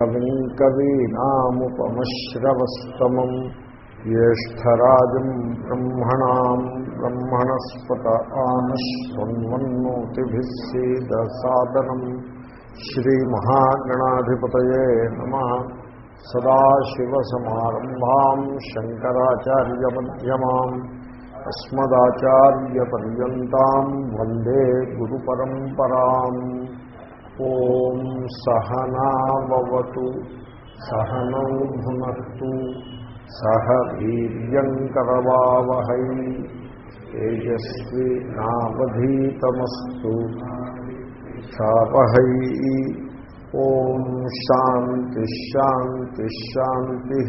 కవిం కవీనాముపమశ్రవస్తమం జ్యేష్టరాజం బ్రహ్మణా బ్రహ్మణస్పత ఆనశ్వన్వన్నోతిభిः సీదసాదనం శ్రీమహాగణాధిపతయే నమ శంకరాచార్యమ్యమాం అస్మదాచార్యపర్యంతం వందే గురుపరంపరాం ఓం సహనావతు సహనౌ భునత్తు సహ వీర్యంకరవావహై తేజస్వి నావధీతమస్తు శావహై ఓం శాంతి శాంతి శాంతి.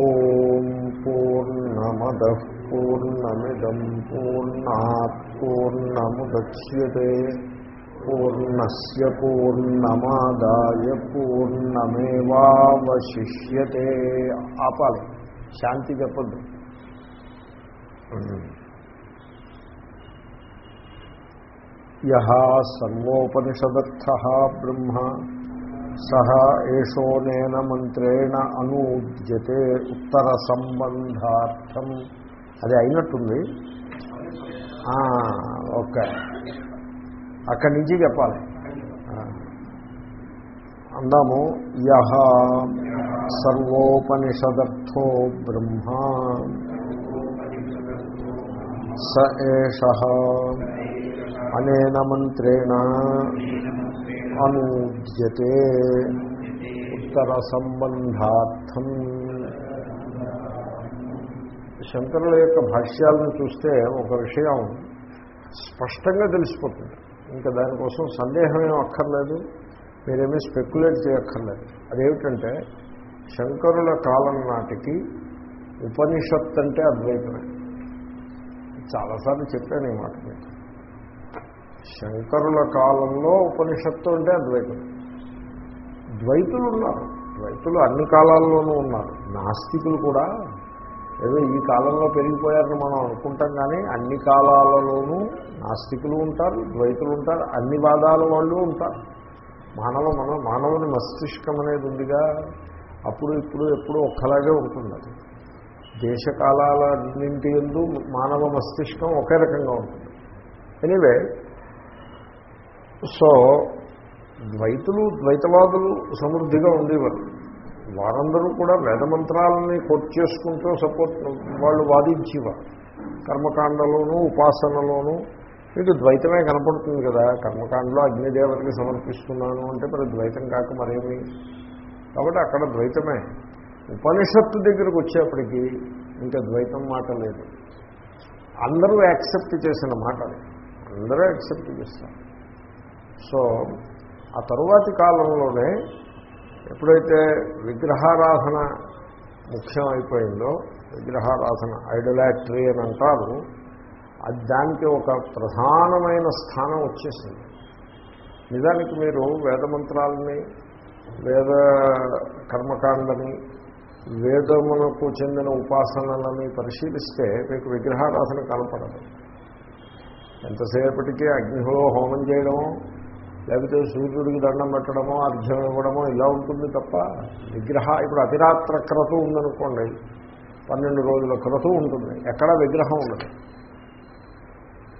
ఓం పూర్ణమద పూర్ణమిదం పూర్ణాత్ పూర్ణముద్యతే. పూర్ణస్య పూర్ణమాదాయ పూర్ణమేవాశిష్యతే ఆపాలి. శాంతి చెప్పద్దు. యహ బ్రహ్మ. సహ ఏషోనేన మంత్రేణ అనూద్యతే ఉత్తర సంబంధార్థం అది అయినట్టుంది. ఓకే. అక్కడి నుంచి చెప్పాలి. అందాము యహ సర్వోపనిషదర్థో బ్రహ్మ. స ఏష అనేన మంత్రేణ అనూద్యతే. ఉత్తర సంబంధార్థం. శంకరుల యొక్క భాష్యాలను చూస్తే ఒక విషయం స్పష్టంగా తెలిసిపోతుంది. ఇంకా దానికోసం సందేహం ఏం అక్కర్లేదు. మీరేమీ స్పెక్యులేట్ చేయక్కర్లేదు. అదేమిటంటే శంకరుల కాలం నాటికి ఉపనిషత్ అంటే అద్వైతమే. చాలాసార్లు చెప్పాను ఈ మాట మీకు. శంకరుల కాలంలో ఉపనిషత్తు అంటే అద్వైతం ద్వైతులు ఉన్నారు ద్వైతులు అన్ని కాలాల్లోనూ ఉన్నారు. నాస్తికులు కూడా. ఏదో ఈ కాలంలో పెరిగిపోయారని మనం అనుకుంటాం కానీ అన్ని కాలాలలోనూ నాస్తికులు ఉంటారు ద్వైతులు ఉంటారు అన్ని వాదాల వాళ్ళు ఉంటారు. మానవ మన మానవుని మస్తిష్కం అనేది ఉందిగా అప్పుడు ఇప్పుడు ఎప్పుడు ఒక్కలాగే ఉంటుంది అది. దేశకాలన్నింటి ఎందు మానవ మస్తిష్కం ఒకే రకంగా ఉంటుంది. ఎనీవే సో ద్వైతులు ద్వైతవాదులు సమృద్ధిగా ఉండేవారు. వారందరూ కూడా వేదమంత్రాలని కోట్ చేసుకుంటూ సపోర్ట్ వాళ్ళు వాదించేవారు. కర్మకాండలోనూ ఉపాసనలోనూ మీకు ద్వైతమే కనపడుతుంది కదా. కర్మకాండలో అగ్నిదేవతకి సమర్పిస్తున్నాను అంటే మరి ద్వైతం కాక మరేమి? కాబట్టి అక్కడ ద్వైతమే. ఉపనిషత్తు దగ్గరకు వచ్చేప్పటికీ ఇంకా ద్వైతం మాట లేదు. అందరూ యాక్సెప్ట్ చేసిన మాట అందరూ యాక్సెప్ట్ చేస్తారు. సో ఆ తరువాతి కాలంలోనే ఎప్పుడైతే విగ్రహారాధన ముఖ్యం అయిపోయిందో విగ్రహారాధన ఐడలాట్రీ అని అంటారు దానికి ఒక ప్రధానమైన స్థానం వచ్చేసింది. నిజానికి మీరు వేదమంత్రాలని వేద కర్మకాండని వేదమునకు చెందిన ఉపాసనలని పరిశీలిస్తే మీకు విగ్రహారాధన కనపడదు ఎంతసేపటికి అగ్నిలో హోమం చేయడమో లేకపోతే సూర్యుడికి దండం పెట్టడమో అర్ఘ్యం ఇవ్వడమో ఇలా ఉంటుంది తప్ప విగ్రహ ఇప్పుడు అతిరాత్ర క్రతు ఉందనుకోండి పన్నెండు రోజుల క్రతు ఉంటుంది. ఎక్కడా విగ్రహం ఉండదు.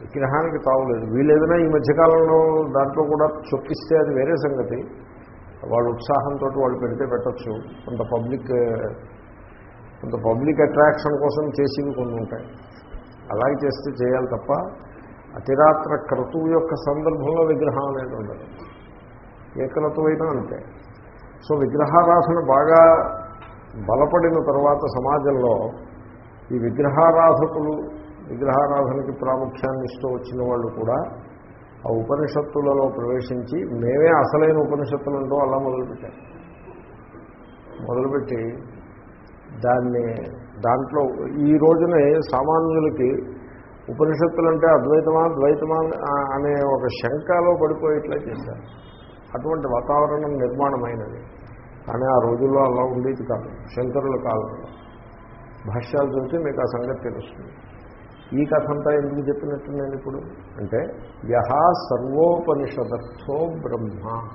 విగ్రహానికి తావులేదు. వీళ్ళేదైనా ఈ మధ్యకాలంలో దాంట్లో కూడా చొప్పిస్తే అది వేరే సంగతి. వాళ్ళ ఉత్సాహంతో వాళ్ళు పెడితే పెట్టచ్చు. కొంత పబ్లిక్ కొంత పబ్లిక్ అట్రాక్షన్ కోసం చేసేవి కొన్ని ఉంటాయి. అలాగే చేస్తే చేయాలి తప్ప అతిరాత్ర క్రతువు యొక్క సందర్భంలో విగ్రహం అనేది ఉండదు. ఏ క్రతువైనా అంతే. సో విగ్రహారాధన బాగా బలపడిన తర్వాత సమాజంలో ఈ విగ్రహారాధకులు విగ్రహారాధనకి ప్రాముఖ్యాన్ని ఇస్తూ వచ్చిన వాళ్ళు కూడా ఆ ఉపనిషత్తులలో ప్రవేశించి మేమే అసలైన ఉపనిషత్తులంటూ అలా మొదలుపెట్టాం మొదలుపెట్టి దాన్ని దాంట్లో ఈ రోజునే సామాన్యులకి ఉపనిషత్తులంటే అద్వైతమా ద్వైతమా అనే ఒక శంకలో పడిపోయేట్లా చేశారు. అటువంటి వాతావరణం నిర్మాణమైనది. కానీ ఆ రోజుల్లో అలా ఉండేది కాదు. శంకరుల కాలంలో. భాష్యాలు చూస్తే మీకు ఆ సంగతి తెలుస్తుంది. ఈ కథ అంతా ఎందుకు చెప్పినట్టు నేను ఇప్పుడు? అంటే యహ సర్వోపనిషదర్థో బ్రహ్మ.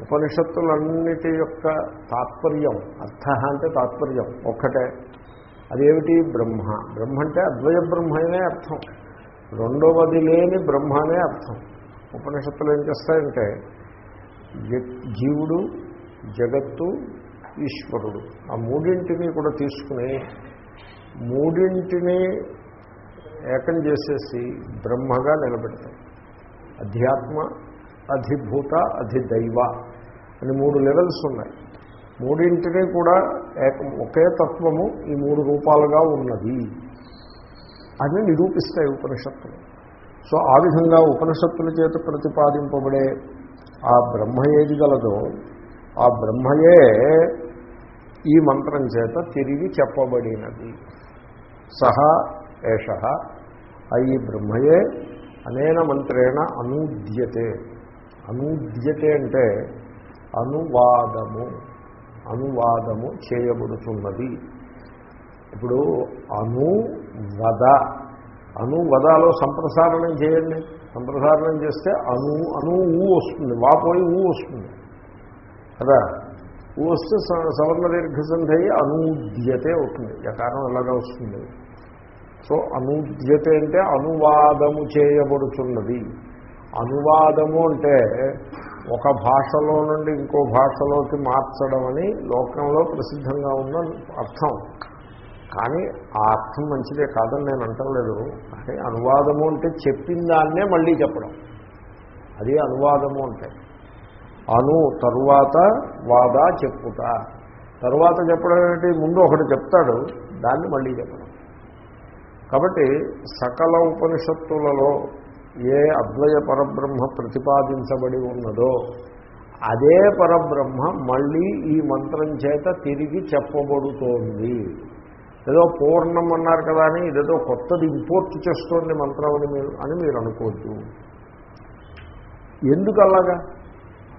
ఉపనిషత్తులన్నిటి యొక్క తాత్పర్యం అర్థ అంటే తాత్పర్యం ఒక్కటే. అదేమిటి? బ్రహ్మ. బ్రహ్మ అంటే అద్వయ బ్రహ్మనే అర్థం. రెండవది లేని బ్రహ్మ అనే అర్థం. ఉపనిషత్తులు ఏం చేస్తాయంటే జీవుడు జగత్తు ఈశ్వరుడు. ఆ మూడింటిని కూడా తీసుకుని మూడింటిని ఏకం చేసేసి బ్రహ్మగా నిలబెడతాయి అధ్యాత్మ అధిభూత అధిదైవ అని మూడు లెవెల్స్ ఉన్నాయి. మూడింటినీ కూడా ఏకం ఒకే తత్వము ఈ మూడు రూపాలుగా ఉన్నది. అని నిరూపిస్తాయి ఉపనిషత్తులు. సో ఆ విధంగా ఉపనిషత్తుల చేత ప్రతిపాదింపబడే ఆ బ్రహ్మ ఏది గలదో ఆ బ్రహ్మయే ఈ మంత్రం చేత తిరిగి చెప్పబడినది. సహా ఏష ఆ ఈ బ్రహ్మయే అనేన మంత్రేణ అనూద్యతే. అనూద్యతే అంటే అనువాదము. అనువాదము చేయబడుతున్నది. ఇప్పుడు అనువద. అనువదాలో సంప్రసారణం చేయండి. సంప్రసారణం చేస్తే అను అను ఊ వస్తుంది. వాపోయి ఊ వస్తుంది. కదా? ఊ వస్తే సవర్ణ దీర్ఘసంధి అనూద్యతే అవుతుంది. కారణం ఎలాగా వస్తుంది? సో అనూద్యత అంటే అనువాదము చేయబడుతున్నది అనువాదము అంటే ఒక భాషలో నుండి ఇంకో భాషలోకి మార్చడం అని లోకంలో ప్రసిద్ధంగా ఉన్న అర్థం. కానీ ఆ అర్థం మంచిదే కాదని నేను అంటలేదు. అంటే అనువాదము అంటే చెప్పిన దాన్నే మళ్ళీ చెప్పడం. అది అనువాదము అంటే. అను తరువాత వాదా చెప్పుట. తరువాత చెప్పడం ఏంటి ముందు ఒకటి చెప్తాడు దాన్ని మళ్ళీ చెప్పడం. కాబట్టి సకల ఉపనిషత్తులలో ఏ అద్వయ పరబ్రహ్మ ప్రతిపాదించబడి ఉన్నదో అదే పరబ్రహ్మ మళ్ళీ ఈ మంత్రం చేత తిరిగి చెప్పబడుతోంది. ఏదో పూర్ణం అన్నారు కదా అని ఇదేదో కొత్తది ఇంపోర్ట్ చేస్తోంది మంత్రం అని మీరు అని మీరు అనుకోవద్దు. ఎందుకు అలాగా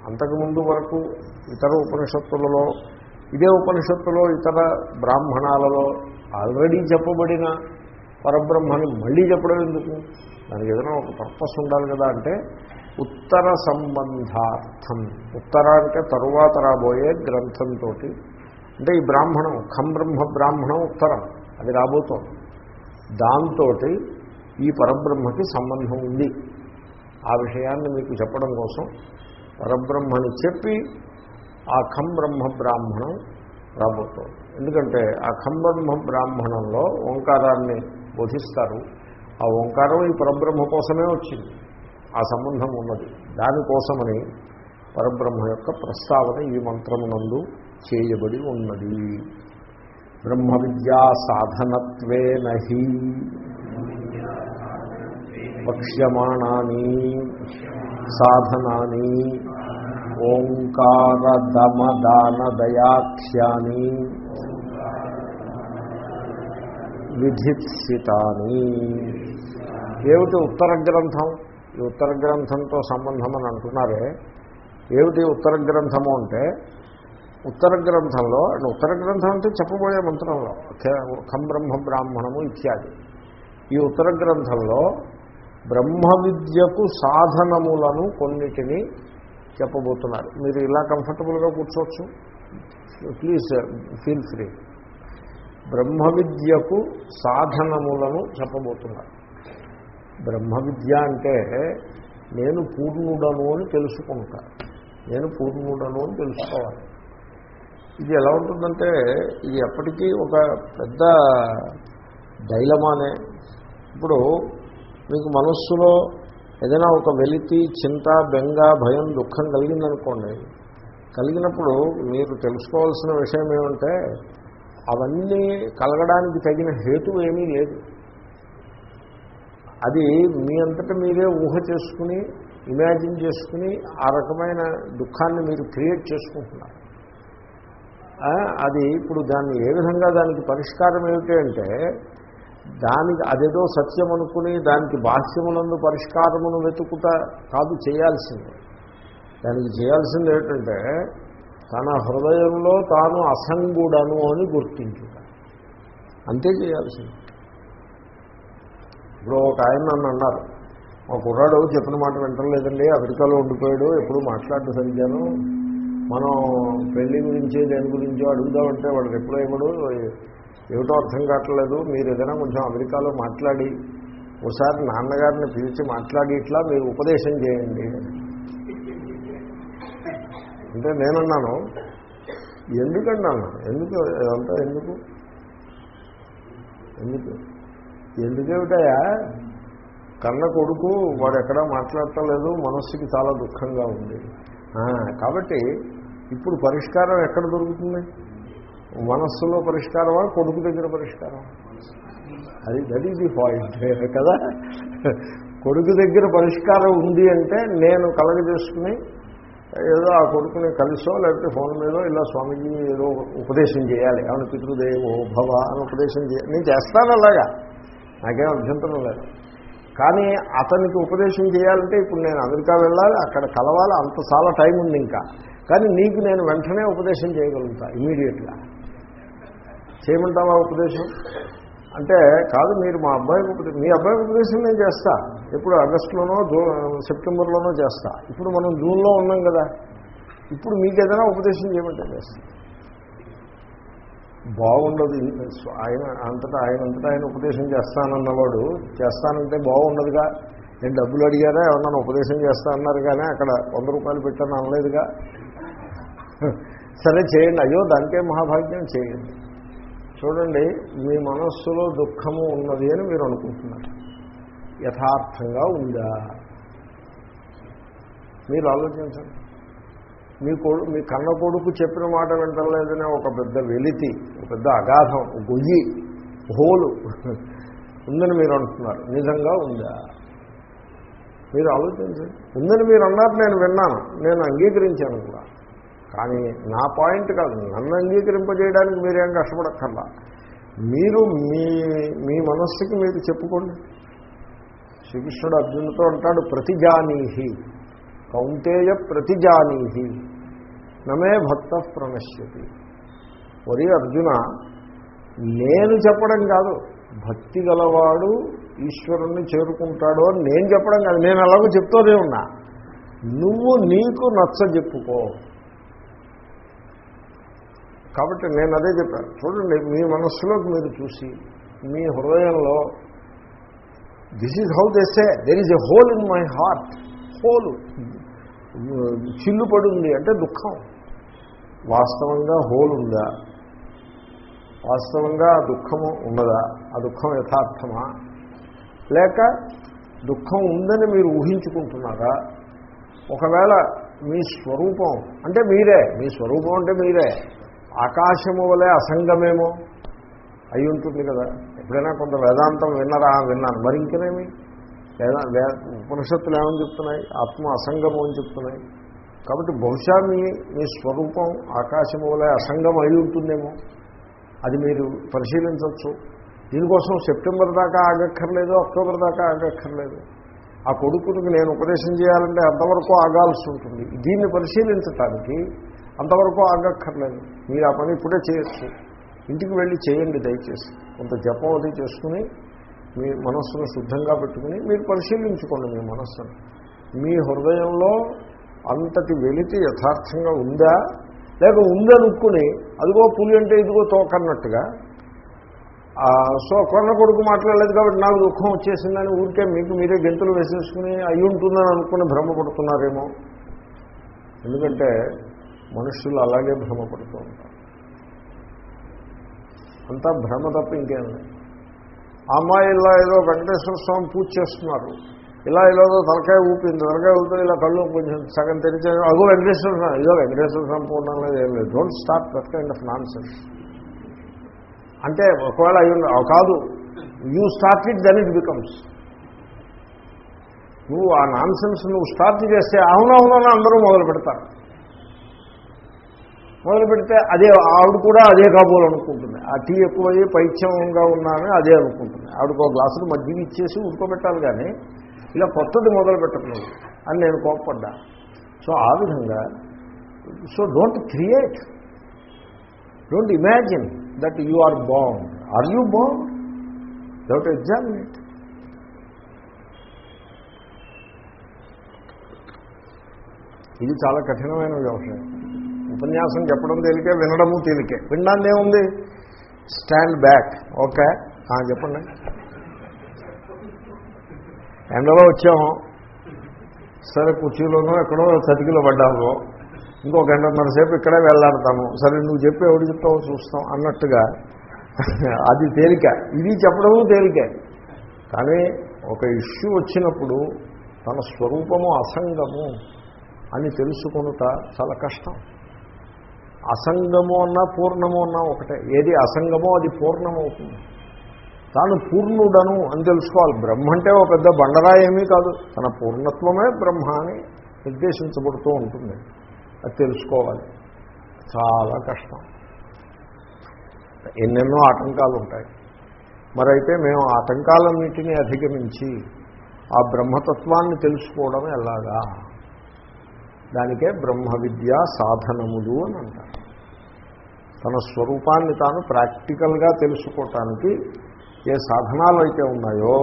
అంతకుముందు వరకు ఇతర ఉపనిషత్తులలో ఇదే ఉపనిషత్తులో ఇతర బ్రాహ్మణాలలో ఆల్రెడీ చెప్పబడిన పరబ్రహ్మని మళ్ళీ చెప్పడం ఎందుకు? దానికి ఏదైనా ఒక పర్పస్ ఉండాలి కదా అంటే ఉత్తర సంబంధార్థం. ఉత్తర అంటే తరువాత రాబోయే గ్రంథంతో అంటే ఈ బ్రాహ్మణం ఖం బ్రహ్మ బ్రాహ్మణం ఉత్తరం అది రాబోతోంది. దాంతో ఈ పరబ్రహ్మకి సంబంధం ఉంది. ఆ విషయాన్ని మీకు చెప్పడం కోసం పరబ్రహ్మని చెప్పి ఆ ఖం బ్రహ్మ బ్రాహ్మణం రాబోతోంది. ఎందుకంటే ఆ ఖం బ్రహ్మ బ్రాహ్మణంలో ఓంకారాన్ని బోధిస్తారు. ఆ ఓంకారం ఈ పరబ్రహ్మ కోసమే వచ్చింది. ఆ సంబంధం ఉన్నది. దానికోసమని పరబ్రహ్మ యొక్క ప్రస్తావన ఈ మంత్రమునందు చేయబడి ఉన్నది. బ్రహ్మ విద్యా సాధనత్వే నహి వక్ష్యమాణాని సాధనాని ఓంకారదమదానదయాఖ్యాని విధిత్సితాని. ఏమిటి ఉత్తర గ్రంథం? ఈ ఉత్తర గ్రంథంతో సంబంధం అని అంటున్నారే. ఏమిటి ఉత్తర గ్రంథము అంటే? ఉత్తర గ్రంథంలో అండ్ ఉత్తర గ్రంథం అంటే చెప్పబోయే మంత్రంలో ఖం బ్రహ్మ బ్రాహ్మణము ఇత్యాది. ఈ ఉత్తర గ్రంథంలో బ్రహ్మ విద్యకు సాధనములను కొన్నిటిని చెప్పబోతున్నారు. మీరు ఇలా కంఫర్టబుల్గా కూర్చోవచ్చు. Please feel free. బ్రహ్మ విద్యకు సాధనములను చెప్పబోతున్నారు. బ్రహ్మ విద్య అంటే నేను పూర్ణుడను అని తెలుసుకుంటా. నేను పూర్ణుడను అని తెలుసుకోవాలి. ఇది ఎలా ఉంటుందంటే ఇది ఎప్పటికీ ఒక పెద్ద డైలమానే. ఇప్పుడు మీకు మనస్సులో ఏదైనా ఒక వెలితి చింత బెంగ భయం దుఃఖం కలిగిందనుకోండి కలిగినప్పుడు మీరు తెలుసుకోవాల్సిన విషయం ఏమంటే అవన్నీ కలగడానికి తగిన హేతు ఏమీ లేదు. అది మీ అంతటా మీరే ఊహ చేసుకుని ఇమాజిన్ చేసుకుని ఆ రకమైన దుఃఖాన్ని మీరు క్రియేట్ చేసుకుంటున్నారు. అది ఇప్పుడు దాన్ని ఏ విధంగా దానికి పరిష్కారం ఏమిటి అంటే దానికి అదేదో సత్యం అనుకుని దానికి బాహ్యములందు పరిష్కారమును వెతుకుట కాదు చేయాల్సింది. దానికి చేయాల్సింది ఏమిటంటే తన హృదయంలో తాను అసంగుడను అని గుర్తించుట. అంతే చేయాల్సింది. ఇప్పుడు ఒక ఆయన నన్ను అన్నారు మా కుర్రాడు చెప్పిన మాట వింటలేదండి అమెరికాలో ఉండిపోయాడు ఎప్పుడు మాట్లాడటం సరిగ్గాను మనం పెళ్ళి గురించి దేని గురించో అడుగుదామంటే వాడు రిప్లై ఇవ్వడు ఏమిటో అర్థం కావట్లేదు మీరు ఏదైనా కొంచెం అమెరికాలో మాట్లాడి ఒకసారి నాన్నగారిని పిలిచి మాట్లాడి ఇట్లా మీరు ఉపదేశం చేయండి. అంటే నేనన్నాను ఎందుకన్నాను? ఎందుకు? అంతా ఎందుకు? ఎందుకు? ఎందుకేమిటయా కన్న కొడుకు వాడు ఎక్కడా మాట్లాడటలేదు మనస్సుకి చాలా దుఃఖంగా ఉంది. కాబట్టి ఇప్పుడు పరిష్కారం ఎక్కడ దొరుకుతుంది? మనస్సులో పరిష్కారమా కొడుకు దగ్గర పరిష్కారం అది దట్ ఈజ్ ది పాయింట్ కదా? కొడుకు దగ్గర పరిష్కారం ఉంది అంటే నేను కలగజేసుకుని ఏదో ఆ కొడుకుని కలిసో లేకపోతే ఫోన్ మీదో ఇలా స్వామీజీ ఏదో ఉపదేశం చేయాలి. ఏమైనా పితృదేవో భవ అని ఉపదేశం చేయాలి నేను చేస్తాను అలాగా. నాకేం అభ్యంతరం లేదు. కానీ అతనికి ఉపదేశం చేయాలంటే ఇప్పుడు నేను అమెరికా వెళ్ళాలి అక్కడ కలవాలి అంత చాలా టైం ఉంది ఇంకా. కానీ నీకు నేను వెంటనే ఉపదేశం చేయగలుగుతా ఇమీడియట్గా చేయమంటావా ఉపదేశం? అంటే కాదు మీరు మా అబ్బాయికి ఉపదేశం మీ అబ్బాయికి ఉపదేశం నేను చేస్తా. ఎప్పుడు ఆగస్టులోనో జూ సెప్టెంబర్లోనో చేస్తా. ఇప్పుడు మనం జూన్లో ఉన్నాం కదా. ఇప్పుడు మీకు ఏదైనా ఉపదేశం చేయమంటే చేస్తా. బాగుండదు ఆయన అంతటా ఆయన అంతటా ఆయన ఉపదేశం చేస్తానన్నవాడు చేస్తానంటే బాగుండదుగా. నేను డబ్బులు అడిగారా ఏమన్నా ఉపదేశం చేస్తా అన్నారు కానీ అక్కడ వంద రూపాయలు పెట్టాను అనలేదుగా. సరే చేయండి. అయ్యో దానికే మహాభాగ్యం చేయండి. చూడండి మీ మనస్సులో దుఃఖము ఉన్నది అని మీరు అనుకుంటున్నారు. యథార్థంగా ఉందా? మీరు ఆలోచించండి. మీ కొడు మీ కన్న కొడుకు చెప్పిన మాట వింటలేదనే ఒక పెద్ద వెలితి ఒక పెద్ద అగాధం గొయ్యి హోలు ఉందని మీరు అంటున్నారు. నిజంగా ఉందా? మీరు ఆలోచించండి. ఉందని మీరు అన్నారు నేను విన్నాను. నేను అంగీకరించాను కూడా. కానీ నా పాయింట్ కాదు. నన్ను అంగీకరింపజేయడానికి మీరేం కష్టపడక్కర్లా. మీరు మీ మీ మనస్సుకి మీరు చెప్పుకోండి. శ్రీకృష్ణుడు అర్జునుడితో అంటాడు ప్రతిజానీహి. కౌంటేయ ప్రతిజానీహి. నమే భక్త ప్రణశ్యతి. ఒరి అర్జున నేను చెప్పడం కాదు భక్తి గలవాడు ఈశ్వరుణ్ణి చేరుకుంటాడు అని నేను చెప్పడం కాదు నేను అలాగో చెప్తూనే ఉన్నా. నువ్వు నీకు నచ్చ చెప్పుకో. కాబట్టి నేను అదే చెప్పాను. చూడండి మీ మనస్సులోకి మీరు చూసి మీ హృదయంలో this is how they say there is a hole in my heart hole చిల్లు పడుంది అంటే దుఃఖం. వాస్తవంగా హోల్ ఉందా? వాస్తవంగా దుఃఖము ఉన్నదా ఆ దుఃఖం యథార్థమా? లేక దుఃఖం ఉందని మీరు ఊహించుకుంటున్నారా? ఒకవేళ మీ స్వరూపం అంటే మీరే మీ స్వరూపం అంటే మీరే. ఆకాశము వలె అసంగమేమో? అయి ఉంటుంది కదా. ఎప్పుడైనా కొంత వేదాంతం విన్నరా? విన్నాను. మరి ఇంకనేమి? వేదా వే ఉపనిషత్తులు ఏమని చెప్తున్నాయి? ఆత్మ అసంగము అని చెప్తున్నాయి. కాబట్టి బహుశా మీ మీ స్వరూపం ఆకాశము వలె అసంగం అయి ఉంటుందేమో. అది మీరు పరిశీలించవచ్చు. దీనికోసం సెప్టెంబర్ దాకా ఆగక్కర్లేదు అక్టోబర్ దాకా ఆగక్కర్లేదు. ఆ కొడుకునికి నేను ఉపదేశం చేయాలంటే అంతవరకు ఆగాల్సి ఉంటుంది. దీన్ని పరిశీలించటానికి అంతవరకు ఆగక్కర్లేదు. మీరు ఆ పని ఇప్పుడే చేయొచ్చు. ఇంటికి వెళ్ళి చేయండి దయచేసి. కొంత జపం అది చేసుకుని మీ మనస్సును శుద్ధంగా పెట్టుకుని మీరు పరిశీలించుకోండి మీ మనస్సును. మీ హృదయంలో అంతటి వెలితి యథార్థంగా ఉందా? లేక ఉందనుకుని అదిగో పులి అంటే ఇదిగో తోకన్నట్టుగా? సో కొన్న కొడుకు మాట్లాడలేదు కాబట్టి నాకు దుఃఖం వచ్చేసిందని ఊరికే మీకు మీరే గెంతులు వేసేసుకుని అయి ఉంటుందని అనుకుని భ్రమపడుతున్నారేమో. ఎందుకంటే మనుషులు అలాగే భ్రమపడుతూ ఉంటారు. అంతా భ్రమ తప్ప ఇంకేం లేదు. అమ్మాయి ఇలా ఏదో వెంకటేశ్వర స్వామి పూజ చేస్తున్నారు. ఇలా ఇలాగో తలకాయ ఊపింది తలకాయ ఊపితే ఇలా కళ్ళు కొంచెం సగం తెరిచే అగో వెంకటేశ్వర స్వామి ఇదో వెంకటేశ్వర స్వామి పూర్ణం లేదు ఏం లేదు. Don't start that kind of nonsense అంటే ఒకవేళ అయ్యి కాదు. You start it then it becomes నువ్వు ఆ నాన్ సెన్స్ నువ్వు స్టార్ట్ చేస్తే అవునవునని అందరూ మొదలు పెడతారు. మొదలు పెడితే అదే ఆవిడ కూడా అదే కాబోలు అనుకుంటుంది. ఆ టీ ఎక్కువయ్యి పైత్యంగా ఉన్నానని అదే అనుకుంటుంది. ఆవిడకు ఒక గ్లాసులు మజ్జిగ ఇచ్చేసి ఉడుకోబెట్టాలి కానీ ఇలా కొత్తది మొదలు పెట్టకూడదు అని నేను కోప్పడ్డా. సో ఆ విధంగా so don't create don't imagine that you are bound are you bound doubt examine it ఇది చాలా కఠినమైన వ్యవసాయం ఉపన్యాసం చెప్పడం తేలికే వినడము తేలికే. వినడానికి ఏముంది? స్టాండ్ బ్యాక్ ఓకే చెప్పండి. ఎండలో వచ్చాము సరే కుర్చీలోనో ఎక్కడో చతికిలో పడ్డాము ఇంకో గంటన్నర సేపు ఇక్కడే వెళ్ళాడతాము. సరే నువ్వు చెప్పి ఎవడు చెప్తావు చూస్తాం అన్నట్టుగా. అది తేలిక. ఇది చెప్పడము తేలికే. కానీ ఒక ఇష్యూ వచ్చినప్పుడు తన స్వరూపము అసంగము అని తెలుసుకొనుట చాలా కష్టం. అసంగము అన్నా పూర్ణము అన్నా ఒకటే. ఏది అసంగమో అది పూర్ణమవుతుంది. తాను పూర్ణుడను అని తెలుసుకోవాలి. బ్రహ్మ అంటే ఒక పెద్ద బండరా ఏమీ కాదు. తన పూర్ణత్వమే బ్రహ్మ అని నిర్దేశించబడుతూ ఉంటుంది. అది తెలుసుకోవాలి. చాలా కష్టం. ఎన్నెన్నో ఆటంకాలు ఉంటాయి మరైతే మేము ఆటంకాలన్నింటినీ అధిగమించి ఆ బ్రహ్మతత్వాన్ని తెలుసుకోవడం ఎలాగా? దానికే బ్రహ్మ విద్యా సాధనములు అని అంటారు. తన స్వరూపాన్ని తాను ప్రాక్టికల్గా తెలుసుకోవటానికి ఏ సాధనాలు అయితే ఉన్నాయో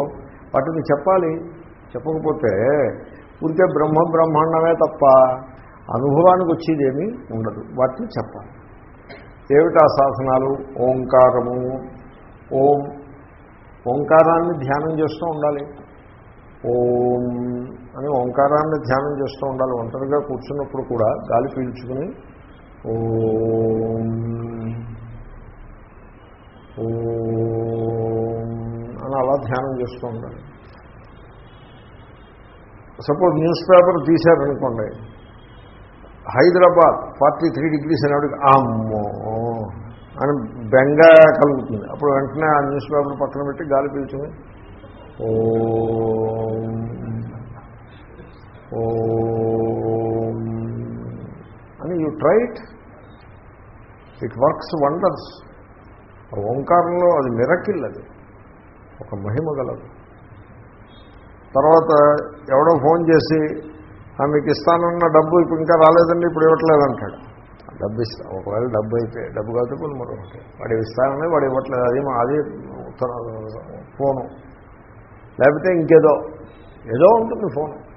వాటిని చెప్పాలి. చెప్పకపోతే ఉంటే బ్రహ్మ బ్రహ్మాండమే తప్ప అనుభవానికి వచ్చేదేమీ ఉండదు. వాటిని చెప్పాలి. ఏమిటా సాధనాలు? ఓంకారము. ఓం. ఓంకారాన్ని ధ్యానం చేస్తూ ఉండాలి. ఓం. అని ఓంకారాన్ని ధ్యానం చేస్తూ ఉండాలి. ఒంటరిగా కూర్చున్నప్పుడు కూడా గాలి పీల్చుకుని ఓ అని అలా ధ్యానం చేస్తూ ఉండాలి. సపోజ్ న్యూస్ పేపర్ తీశారనుకోండి. హైదరాబాద్ ఫార్టీ త్రీ డిగ్రీస్ అనేవాడికి అమ్మో! అని బెంగ కలుగుతుంది. అప్పుడు వెంటనే ఆ న్యూస్ పేపర్ పక్కన పెట్టి గాలి పీల్చుకుని ఓ అని you tried it works wonders ఓంకారంలో అది మిరకిల్ అది. ఒక మహిమ గలదు. తర్వాత ఎవడో ఫోన్ చేసి "ఆ, మీకు ఇస్తానన్న డబ్బు ఇప్పుడు ఇంకా రాలేదండి ఇప్పుడు ఇవ్వట్లేదు అంటాడు. డబ్బు ఇస్తా ఒకవేళ డబ్బు అయితే డబ్బు కాదు కొన్ని మరొకటి వాడు ఇస్తానని వాడు ఇవ్వట్లేదు అది మా- అది ఉత్తర ఫోను. లేకపోతే ఇంకేదో. ఏదో ఉంటుంది ఫోన్.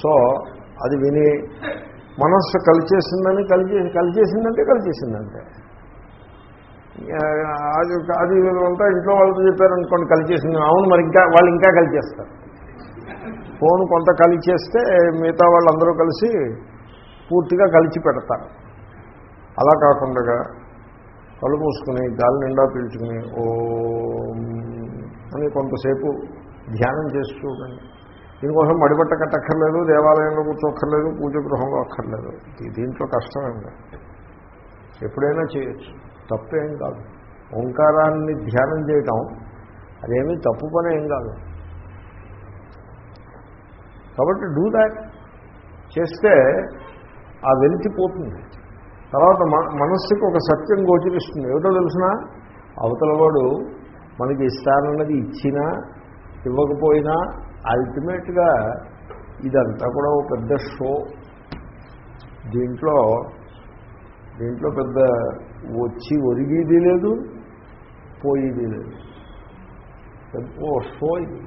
సో అది విని మనస్సు కలిచేసిందని కలిచే కలిచేసిందంటే కలిచేసిందంటే. అది అది అంతా ఇంట్లో వాళ్ళతో చెప్పారనుకోండి కలిచేసింది. అవును మరి ఇంకా వాళ్ళు ఇంకా కలిచేస్తారు. ఫోన్ కొంత కలిచేస్తే మిగతా వాళ్ళందరూ కలిసి పూర్తిగా కలిసి పెడతారు. అలా కాకుండా కళ్ళు మూసుకుని గాలి నిండా పీల్చుకుని ఓ అని కొంతసేపు ధ్యానం చేసి చూడండి దీనికోసం మడిబట్ట కట్టక్కర్లేదు దేవాలయంలో కూర్చోక్కర్లేదు పూజ గృహంలో అక్కర్లేదు. దీంట్లో కష్టమేంగా ఎప్పుడైనా చేయొచ్చు. తప్పేం కాదు. ఓంకారాన్ని ధ్యానం చేయటం అదేమీ తప్పు పని ఏం కాదు. కాబట్టి డూ దాట్. చేస్తే ఆ వెలిచిపోతుంది తర్వాత మన మనస్సుకి ఒక సత్యం గోచరిస్తుంది. ఏమిటో తెలిసిన? అవతలవాడు మనకి ఇస్తానన్నది ఇచ్చినా ఇవ్వకపోయినా అల్టిమేట్గా ఇదంతా కూడా ఒక పెద్ద షో దీంట్లో దీంట్లో పెద్ద వచ్చి ఒరిగేది లేదు పోయేది లేదు. ఓ షో ఇది.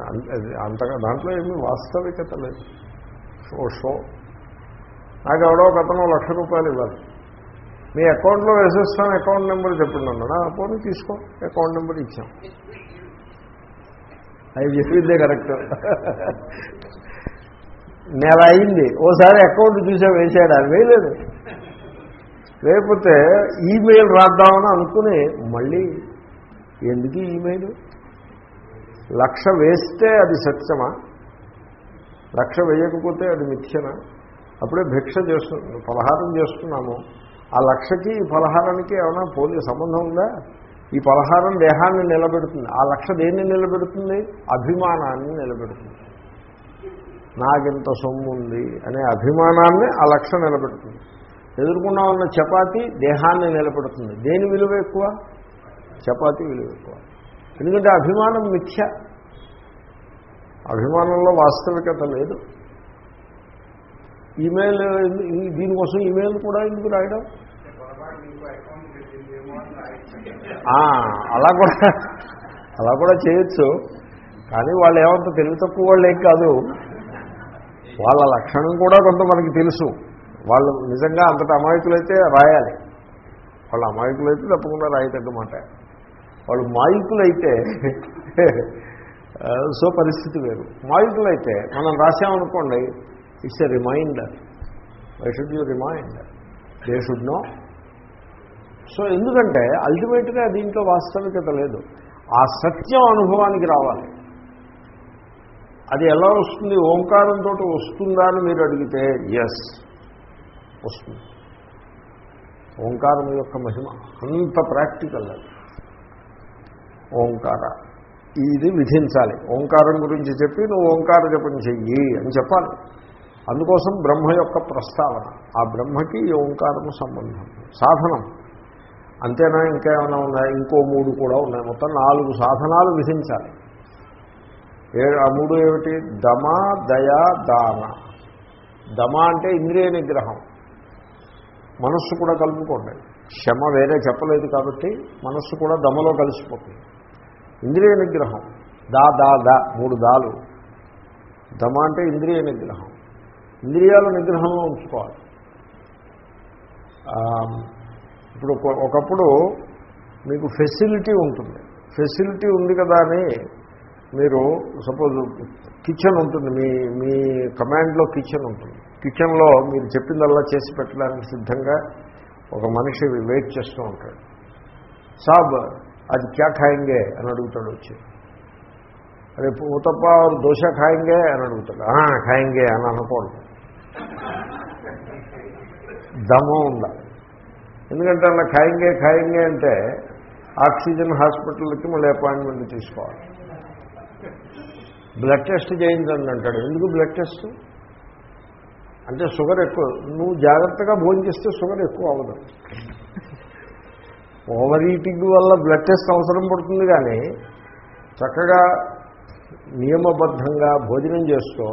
అంత- అంతగా దాంట్లో ఏమీ వాస్తవికత లేదు. షో షో నాకు ఎవడో ఒక అతను లక్ష రూపాయలు ఇవ్వాలి. మీ అకౌంట్లో వేసేస్తాను అకౌంట్ నెంబర్ చెప్పండి అన్నాడు. "ఆ, పోనీ తీసుకో అకౌంట్ నెంబర్ ఇచ్చాం. అవి చెప్పిందే కరెక్ట్. నెల అయింది. ఓసారి అకౌంట్ చూసా వేసాడు? అది వేయలేదు. లేకపోతే ఈమెయిల్ రాద్దామని అనుకుని మళ్ళీ ఎందుకు ఈమెయిల్? లక్ష వేస్తే అది సత్యమా? లక్ష వేయకపోతే అది మిథ్యనా? అప్పుడే భిక్ష చేస్తు పలహారం చేస్తున్నాము. ఆ లక్షకి ఈ పలహారానికి ఏమైనా పోలీ సంబంధం ఉందా? ఈ పలహారం దేహాన్ని నిలబెడుతుంది. ఆ లక్ష దేన్ని నిలబెడుతుంది? అభిమానాన్ని నిలబెడుతుంది. నాకింత సొమ్ము ఉంది అనే అభిమానాన్ని ఆ లక్ష నిలబెడుతుంది. ఎదుర్కొన్నా ఉన్న చపాతి దేహాన్ని నిలబెడుతుంది. దేని విలువ ఎక్కువ? చపాతి విలువ ఎక్కువ. ఎందుకంటే అభిమానం మిథ్య. అభిమానంలో వాస్తవికత లేదు. ఈమెయిల్ దీనికోసం ఈమెయిల్ కూడా ఎందుకు రాయడం ఆ, అలా కూడా అలా కూడా చేయొచ్చు. కానీ వాళ్ళు ఏమంత తెలివి తక్కువ వాళ్ళు ఏం కాదు. వాళ్ళ లక్షణం కూడా కొంత మనకి తెలుసు. వాళ్ళు నిజంగా అంతటి అమాయకులైతే రాయాలి. వాళ్ళు అమాయకులైతే తప్పకుండా రాయతగ్గ వాళ్ళు మాయకులైతే సో పరిస్థితి వేరు. మాయకులైతే మనం రాసామనుకోండి it's a reminder. I should you remind they should know so ఎందుకంటే అల్టిమేట్గా దీంట్లో వాస్తవికత లేదు. ఆ సత్యం అనుభవానికి రావాలి. అది ఎలా వస్తుంది? ఓంకారంతో వస్తుందా అని మీరు అడిగితే ఎస్ వస్తుంది. ఓంకారం యొక్క మహిమ అంత ప్రాక్టికల్ అది. ఓంకార. ఇది విధించాలి. ఓంకారం గురించి చెప్పి నువ్వు ఓంకార జపం చెయ్యి అని చెప్పాలి. అందుకోసం బ్రహ్మ యొక్క ప్రస్తావన. ఆ బ్రహ్మకి ఈ ఓంకారము సంబంధం. సాధనం. అంతేనా? ఇంకేమైనా ఉన్నాయా? ఇంకో మూడు కూడా ఉన్నాయి. మొత్తం నాలుగు సాధనాలు విధించాలి. ఏ ఆ మూడు ఏమిటి? దమ దయ దాన. దమ అంటే ఇంద్రియ నిగ్రహం. మనస్సు కూడా కలుపుకోండి. క్షమ వేరే చెప్పలేదు కాబట్టి మనస్సు కూడా దమలో కలిసిపోతుంది. ఇంద్రియ నిగ్రహం. దా దా దా మూడు దాలు. దమ అంటే ఇంద్రియ నిగ్రహం. ఇంద్రియాల నిగ్రహంలో ఉంచుకోవాలి. ఇప్పుడు ఒకప్పుడు మీకు ఫెసిలిటీ ఉంటుంది. ఫెసిలిటీ ఉంది కదా అని మీరు సపోజ్ కిచెన్ ఉంటుంది. మీ మీ కమాండ్లో కిచెన్ ఉంటుంది. కిచెన్లో మీరు చెప్పిందల్లా చేసి పెట్టడానికి సిద్ధంగా ఒక మనిషి వెయిట్ చేస్తూ ఉంటాడు. సాబ్ అది క్యా ఖాయింగే? అని అడుగుతాడు వచ్చి. రేపు ఊతప్ప దోశ ఖాయింగే? అని అడుగుతాడు. ఖాయింగే అని అనకూడదు దమం ఉండాలి ఎందుకంటే అలా ఖాయంగా ఖాయింగే అంటే ఆక్సిజన్ హాస్పిటల్కి మళ్ళీ అపాయింట్మెంట్ తీసుకోవాలి. బ్లడ్ టెస్ట్ చేయించండి అంటాడు. ఎందుకు బ్లడ్ టెస్ట్? అంటే షుగర్ ఎక్కువ. నువ్వు జాగ్రత్తగా భోజనం చేస్తే షుగర్ ఎక్కువ అవ్వదు. ఓవర్ ఈటింగ్ వల్ల బ్లడ్ టెస్ట్ అవసరం పడుతుంది కానీ చక్కగా నియమబద్ధంగా భోజనం చేస్తూ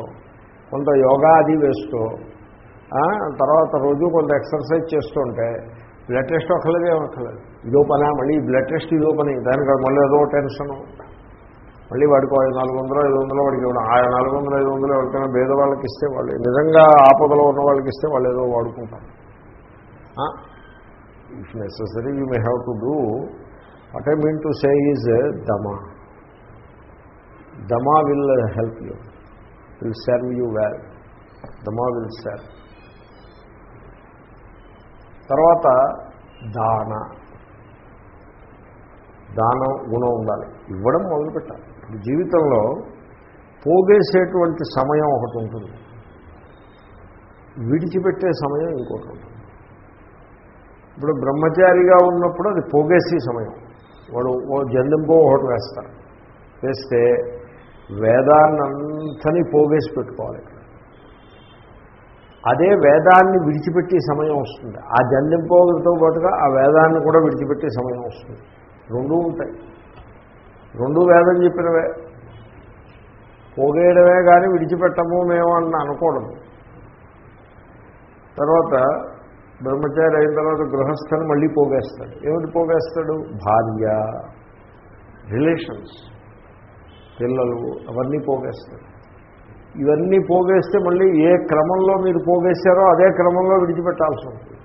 కొంత యోగా అది వేస్తూ తర్వాత రోజు కొంత ఎక్సర్సైజ్ చేస్తుంటే బ్లడ్ టెస్ట్ ఒక్కలేదే ఒక్కలేదు ఇదో పనా మళ్ళీ ఈ బ్లడ్ టెస్ట్ ఇదో పని దానికి మళ్ళీ ఏదో టెన్షను. మళ్ళీ వాడికి ఐదు నాలుగు వందలు ఐదు వందలు వాడికి ఇవ్వడం ఆ నాలుగు వందలు ఐదు వందలు ఎవరికైనా భేద వాళ్ళకి ఇస్తే వాళ్ళు నిజంగా ఆపదలో ఉన్న వాళ్ళకి ఇస్తే వాళ్ళు ఏదో వాడుకుంటారు. If necessary you may have to do what I mean to say is దమా దమా will help you will serve you well దమా will serve తర్వాత దాన. దానం గుణం ఉండాలి. ఇవ్వడం మొదలుపెట్టాలి. జీవితంలో పోగేసేటువంటి సమయం ఒకటి ఉంటుంది. విడిచిపెట్టే సమయం ఇంకోటి ఉంటుంది. ఇప్పుడు బ్రహ్మచారిగా ఉన్నప్పుడు అది పోగేసే సమయం. వాడు ఓ జండింపో ఒకటి వేస్తారు. వేస్తే వేదాన్నంతని పోగేసి పెట్టుకోవాలి. అదే వేదాన్ని విడిచిపెట్టే సమయం వస్తుంది. ఆ జండింపోతో పాటుగా ఆ వేదాన్ని కూడా విడిచిపెట్టే సమయం వస్తుంది. రెండూ ఉంటాయి. రెండు వేదం చెప్పినవే. పోగేయడమే కానీ విడిచిపెట్టము మేము అన్న అనకూడదు. తర్వాత బ్రహ్మచారి అయిన తర్వాత గృహస్థని మళ్ళీ పోగేస్తాడు. ఏమిటి పోగేస్తాడు? భార్య రిలేషన్స్ పిల్లలు అవన్నీ పోగేస్తాడు. ఇవన్నీ పోగేస్తే మళ్ళీ ఏ క్రమంలో మీరు పోగేశారో అదే క్రమంలో విడిచిపెట్టాల్సి ఉంటుంది.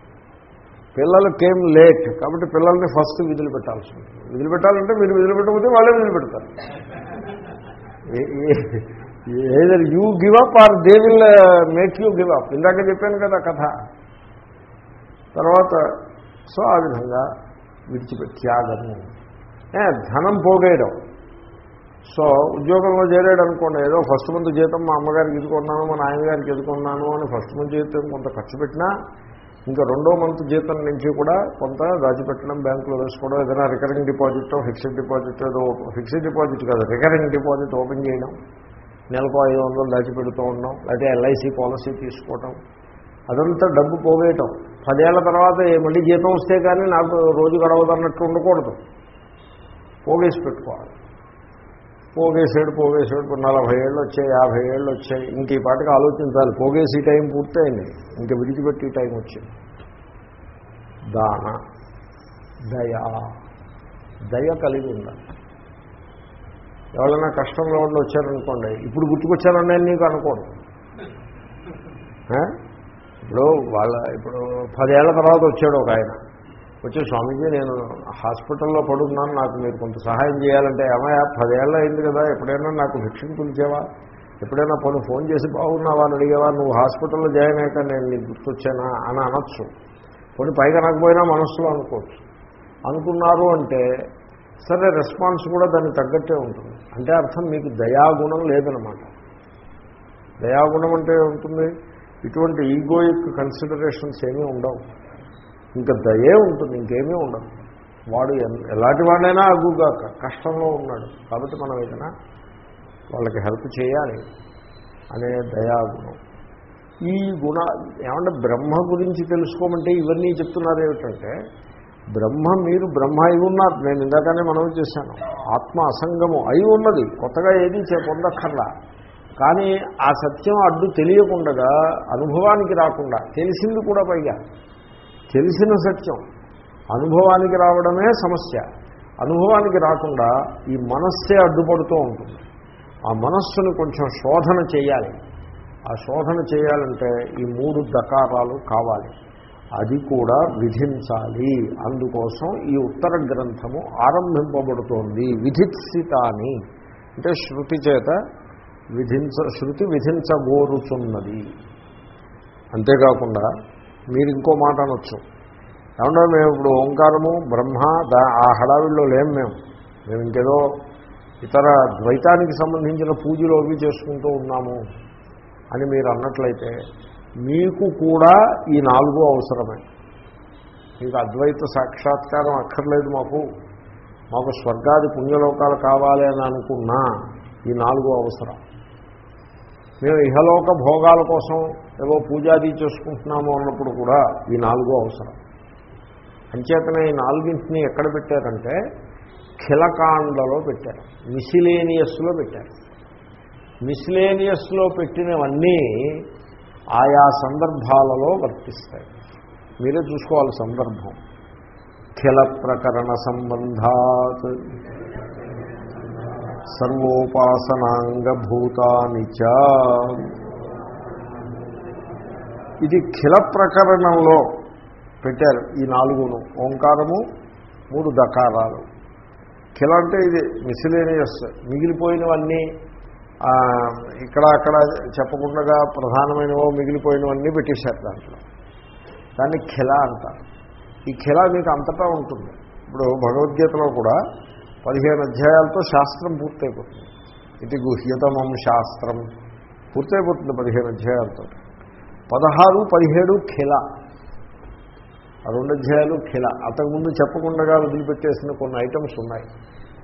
పిల్లలు కేమ్ లేట్? కాబట్టి పిల్లల్ని ఫస్ట్ విదిలిపెట్టాల్సి ఉంటుంది. విదిలిపెట్టాలంటే మీరు విదిలిపెట్టకపోతే వాళ్ళే విదిలిపెడతారు. Either you give up or they will make you give up ఇందాక చెప్పాను కదా కథ. తర్వాత సో ఆ విధంగా విడిచిపెట్టి త్యాగము. ధనం పోగేయడం. సో ఉద్యోగంలో చేరాడు అనుకోండి ఏదో ఫస్ట్ మంత్ జీతం మా అమ్మగారికి ఇది కొన్నాను మా నాన్నగారికి ఇది కొన్నాను అని ఫస్ట్ మంత్ జీతం కొంత ఖర్చు పెట్టినా ఇంకా రెండో మంత్ జీతం నుంచి కూడా కొంత దాచిపెట్టడం బ్యాంకులో వేసుకోవడం ఏదైనా రికరింగ్ డిపాజిట్ ఫిక్స్డ్ డిపాజిట్ ఏదో ఫిక్స్డ్ డిపాజిట్ కాదు రికరింగ్ డిపాజిట్ ఓపెన్ చేయడం నెలకు ఐదు వందలు దాచిపెడుతూ ఉండడం లేకపోతే ఎల్ఐసి పాలసీ తీసుకోవటం అదంతా డబ్బు పోగేయటం. పదేళ్ళ తర్వాత మళ్ళీ జీతం వస్తే కానీ నాకు రోజు గడవదన్నట్టు ఉండకూడదు. పోగేసి పెట్టుకోవాలి. పోగేసాడు పోగేసాడు నలభై ఏళ్ళు వచ్చాయి యాభై ఏళ్ళు వచ్చాయి ఇంక ఈ పాటకు ఆలోచించాలి. పోగేసి టైం పూర్తయింది. ఇంక విడిచిపెట్టి టైం వచ్చింది. దాన దయ దయ కలిగి ఉండాలి. ఎవరైనా కష్టంలో ఉండి వచ్చారనుకోండి ఇప్పుడు గుర్తుకొచ్చారని నీకు అనుకోండి ఇప్పుడు వాళ్ళ ఇప్పుడు పదేళ్ళ తర్వాత వచ్చాడు ఒక ఆయన. వచ్చి స్వామీజీ నేను హాస్పిటల్లో పడున్నాను నాకు మీరు కొంత సహాయం చేయాలంటే ఏమయ్యా పదేళ్ళు అయింది కదా ఎప్పుడైనా నాకు భిక్షను పిలిచేవా? ఎప్పుడైనా పని ఫోన్ చేసి బాగున్నావా అని అడిగేవా? నువ్వు హాస్పిటల్లో జాయిన్ అయ్యాక నేను నీకు గుర్తొచ్చానా అని అనొచ్చు. కొన్ని పైగా అనకపోయినా మనస్సులో అనుకోవచ్చు. అనుకున్నారు అంటే సరే రెస్పాన్స్ కూడా దానికి తగ్గట్టే ఉంటుంది. అంటే అర్థం మీకు దయాగుణం లేదనమాట. దయాగుణం అంటే ఉంటుంది ఇటువంటి ఈగోయిక్ కన్సిడరేషన్స్ ఏమీ ఉండవు. ఇంకా దయే ఉంటుంది ఇంకేమీ ఉండదు. వాడు ఎలాంటి వాడైనా అగుగాక కష్టంలో ఉన్నాడు. కాబట్టి మనం ఏదైనా వాళ్ళకి హెల్ప్ చేయాలి అనే దయాగుణం ఈ గుణ ఏమంటే బ్రహ్మ గురించి తెలుసుకోమంటే ఇవన్నీ చెప్తున్నారు ఏమిటంటే బ్రహ్మ మీరు బ్రహ్మ అయి ఉన్నారు. నేను ఇందాకనే మనం చేశాను. ఆత్మ అసంగము అయి ఉన్నది. కొత్తగా ఏది పొందక్కర్లా. కానీ ఆ సత్యం అడ్డు తెలియకుండగా అనుభవానికి రాకుండా తెలిసింది కూడా పైగా తెలిసిన సత్యం. అనుభవానికి రావడమే సమస్య. అనుభవానికి రాకుండా ఈ మనస్సే అడ్డుపడుతూ ఉంటుంది. ఆ మనస్సును కొంచెం శోధన చేయాలి. ఆ శోధన చేయాలంటే ఈ మూడు దకారాలు కావాలి. అది కూడా విధించాలి. అందుకోసం ఈ ఉత్తర గ్రంథము ఆరంభింపబడుతోంది. విధిత్సితాని. అంటే శృతి చేత విధించ శృతి విధించగోరుచున్నది అంతేకాకుండా మీరు ఇంకో మాట అనొచ్చు. ఏమన్నా మేము ఇప్పుడు ఓంకారము బ్రహ్మ దా ఆ హడావిడిలో లేం మేము. మేము ఇంకేదో ఇతర ద్వైతానికి సంబంధించిన పూజలు అవి చేసుకుంటూ ఉన్నాము అని మీరు అన్నట్లయితే మీకు కూడా ఈ నాలుగు అవసరమే. మీకు అద్వైత సాక్షాత్కారం అక్కర్లేదు మాకు. మాకు స్వర్గాది పుణ్యలోకాలు కావాలి అని అనుకున్నా ఈ నాలుగు అవసరం. మేము ఇహలోక భోగాల కోసం ఏవో పూజాది చేసుకుంటున్నాము అన్నప్పుడు కూడా ఈ నాలుగు అవసరం. అంచేతనే ఈ నాలుగింటిని ఎక్కడ పెట్టారంటే ఖిలకాండలో పెట్టారు. మిసిలేనియస్లో పెట్టారు. మిసిలేనియస్లో పెట్టినవన్నీ ఆయా సందర్భాలలో వర్తిస్తాయి. మీరే చూసుకోవాలి సందర్భం. ఖిల ప్రకరణ సంబంధాత్ సర్వోపాసనాంగభూతాని చ ఇది ఖిల ప్రకరణంలో పెట్టారు ఈ నాలుగును. ఓంకారము మూడు దకారాలు. ఖిల అంటే ఇది మిసిలేనియస్ మిగిలిపోయినవన్నీ ఇక్కడ అక్కడ చెప్పకుండా ప్రధానమైనవో మిగిలిపోయినవన్నీ పెట్టేశారు దాంట్లో. దాన్ని ఖిల అంటారు. ఈ ఖిల మీకు అంతటా ఉంటుంది. ఇప్పుడు భగవద్గీతలో కూడా పదిహేను అధ్యాయాలతో శాస్త్రం పూర్తయిపోతుంది. ఇది గుహ్యతమం శాస్త్రం. పూర్తయిపోతుంది పదిహేను అధ్యాయాలతో. పదహారు పదిహేడు ఖిల. రెండు అధ్యాయాలు ఖిల. అంతకుముందు చెప్పకుండా వదిలిపెట్టేసిన కొన్ని ఐటమ్స్ ఉన్నాయి.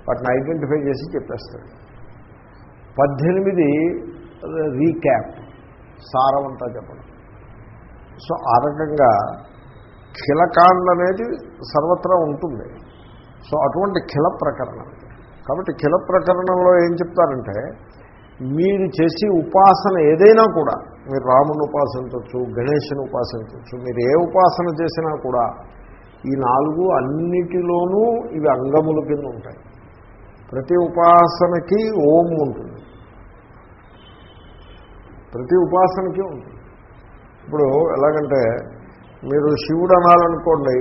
వాటిని ఐడెంటిఫై చేసి చెప్పేస్తాడు. పద్దెనిమిది రీక్యాప్ సారమంతా చెప్పడం. సో ఆ రకంగా ఖిలకాండ అనేది సర్వత్రా ఉంటుంది. సో అటువంటి ఖిల ప్రకరణం. కాబట్టి ఖిల ప్రకరణంలో ఏం చెప్తారంటే మీరు చేసే ఉపాసన ఏదైనా కూడా మీరు రాముని ఉపాసించవచ్చు గణేష్ని ఉపాసించవచ్చు మీరు ఏ ఉపాసన చేసినా కూడా ఈ నాలుగు అన్నిటిలోనూ ఇవి అంగముల కింద ఉంటాయి. ప్రతి ఉపాసనకి ఓం ఉంటుంది. ప్రతి ఉపాసనకి ఉంటుంది. ఇప్పుడు ఎలాగంటే మీరు శివుడు అనాలనుకోండి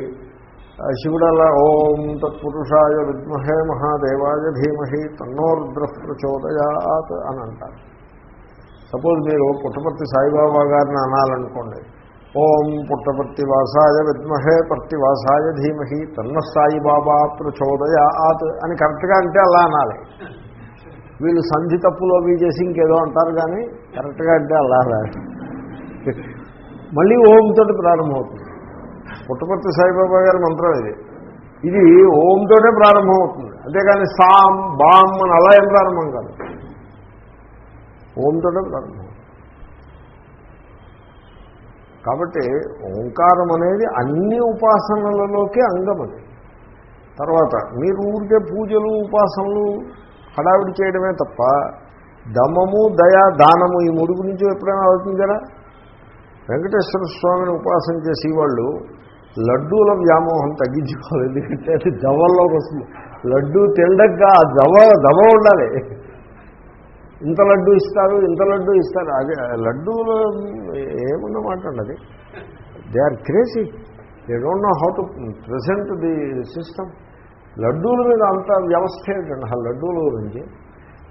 ఆ శివుడు అలా ఓం తత్పురుషాయ విద్మహే మహాదేవాయ ధీమహి తన్నోరుద్ర ప్రచోదయాత్ అని అంటారు. సపోజ్ మీరు పుట్టపర్తి సాయిబాబా గారిని అనాలనుకోండి ఓం పుట్టపర్తి వాసాయ విద్మహే పర్తి వాసాయ ధీమహి తన్న సాయిబాబా ప్రచోదయాత్ అని కరెక్ట్గా అంటే అలా అనాలి. వీళ్ళు సంధి తప్పులో అవి చేసి ఇంకేదో అంటారు కానీ కరెక్ట్గా అంటే అలా అనాలి. మళ్ళీ ఓంతో ప్రారంభమవుతుంది. పుట్టపర్తి సాయిబాబా గారి మంత్రం ఇది. ఇది ఓంతోనే ప్రారంభమవుతుంది. అంతేకాని సాం బామ్ అని అలా ఏం ప్రారంభం కాదు. పొందడం ప్రారంభం కాబట్టి ఓంకారం అనేది అన్ని ఉపాసనలలోకి అంగం అది. తర్వాత మీరు ఊరికే పూజలు ఉపాసనలు హడావిడి చేయడమే తప్ప దమము దయ దానము ఈ మూడు గురించి ఎప్పుడైనా ఆలోచించారా? వెంకటేశ్వర స్వామిని ఉపాసన చేసి వాళ్ళు లడ్డూల వ్యామోహం తగ్గించుకోవాలి. ఎందుకంటే అది దవల్లోకి వస్తుంది. లడ్డూ తెల్లగా ఆ దవ దవ ఉండాలి. ఇంత లడ్డు ఇస్తారు ఇంత లడ్డు ఇస్తారు. అది లడ్డూలో ఏమున్నమాట అండి అది. They are crazy they don't know how to present the system లడ్డూల మీద అంత వ్యవస్థ ఏంటండి? ఆ లడ్డూల గురించి.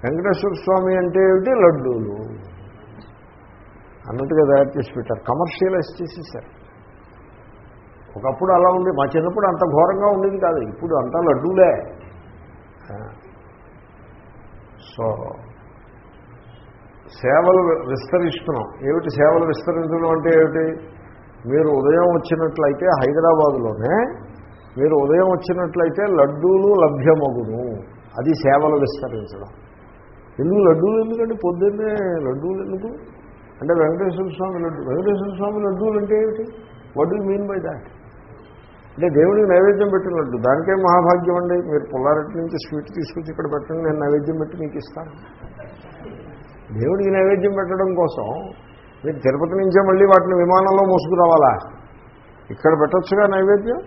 వెంకటేశ్వర స్వామి అంటే ఏమిటి? లడ్డూలు. అన్నట్టుగా తయారు చేసి పెట్టారు. కమర్షియలైజ్ చేసేసారు. ఒకప్పుడు అలా ఉంది మా చిన్నప్పుడు అంత ఘోరంగా ఉండేది కాదు. ఇప్పుడు అంతా లడ్డూలే. సో సేవలు విస్తరిస్తున్నాం. ఏమిటి సేవలు విస్తరించడం అంటే ఏమిటి? మీరు ఉదయం వచ్చినట్లయితే హైదరాబాదులోనే మీరు ఉదయం వచ్చినట్లయితే లడ్డూలు లభ్యమగును. అది సేవలు విస్తరించడం. ఎందుకు లడ్డూలు ఎందుకంటే పొద్దున్నే లడ్డూలు ఎందుకు? అంటే వెంకటేశ్వర స్వామి లడ్డు వెంకటేశ్వర స్వామి లడ్డూలు అంటే ఏమిటి? What you mean by that అంటే దేవుడికి నైవేద్యం పెట్టిన లడ్డు. దానికే మహాభాగ్యం అండి. మీరు పుల్లారెడ్డి నుంచి స్వీట్ తీసుకొచ్చి ఇక్కడ పెట్టండి నేను నైవేద్యం పెట్టి మీకు ఇస్తాను. దేవుడికి నైవేద్యం పెట్టడం కోసం మీరు తిరుపతి నుంచే మళ్ళీ వాటిని విమానంలో మోసుకురావాలా? ఇక్కడ పెట్టచ్చుగా నైవేద్యం?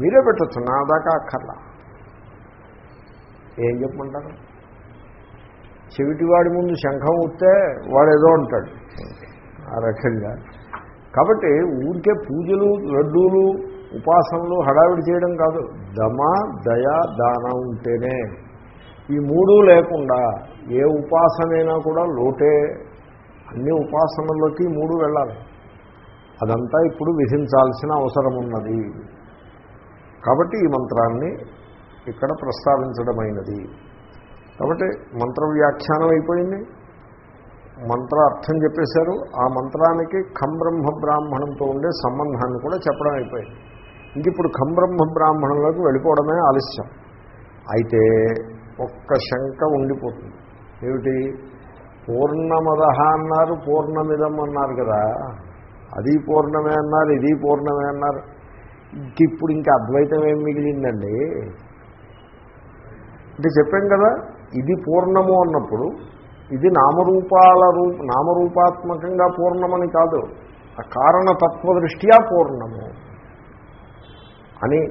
మీరే పెట్టచ్చు నా దాకా అక్కర్లా. ఏం చెప్పమంటారు? చెవిటివాడి ముందు శంఖం ఉత్తే వాడేదో అంటాడు. ఆ రకంగా. కాబట్టి ఊరికే పూజలు లడ్డూలు ఉపాసనలు హడావిడి చేయడం కాదు. దమ దయ దాన ఉంటేనే ఈ మూడు లేకుండా ఏ ఉపాసనైనా కూడా లోటే. అన్ని ఉపాసనల్లోకి మూడు వెళ్ళాలి. అదంతా ఇప్పుడు విధించాల్సిన అవసరం ఉన్నది కాబట్టి ఈ మంత్రాన్ని ఇక్కడ ప్రస్తావించడమైనది. కాబట్టి మంత్ర వ్యాఖ్యానం అయిపోయింది. మంత్ర అర్థం చెప్పేశారు. ఆ మంత్రానికి ఖంబ్రహ్మ బ్రాహ్మణంతో ఉండే సంబంధాన్ని కూడా చెప్పడం అయిపోయింది. ఇంక ఇప్పుడు ఖంబ్రహ్మ బ్రాహ్మణంలోకి వెళ్ళిపోవడమే ఆలస్యం. అయితే ఒక్క శంక ఉండిపోతుంది. ఏమిటి? పూర్ణమద అన్నారు పూర్ణమిదం అన్నారు కదా. అది పూర్ణమే అన్నారు ఇది పూర్ణమే అన్నారు. ఇంక ఇప్పుడు ఇంకా అద్వైతం ఏం మిగిలిందండి? అంటే చెప్పాం కదా ఇది పూర్ణము అన్నప్పుడు ఇది నామరూపాల రూప నామరూపాత్మకంగా పూర్ణమని కాదు. ఆ కారణతత్వ దృష్ట్యా పూర్ణము. అని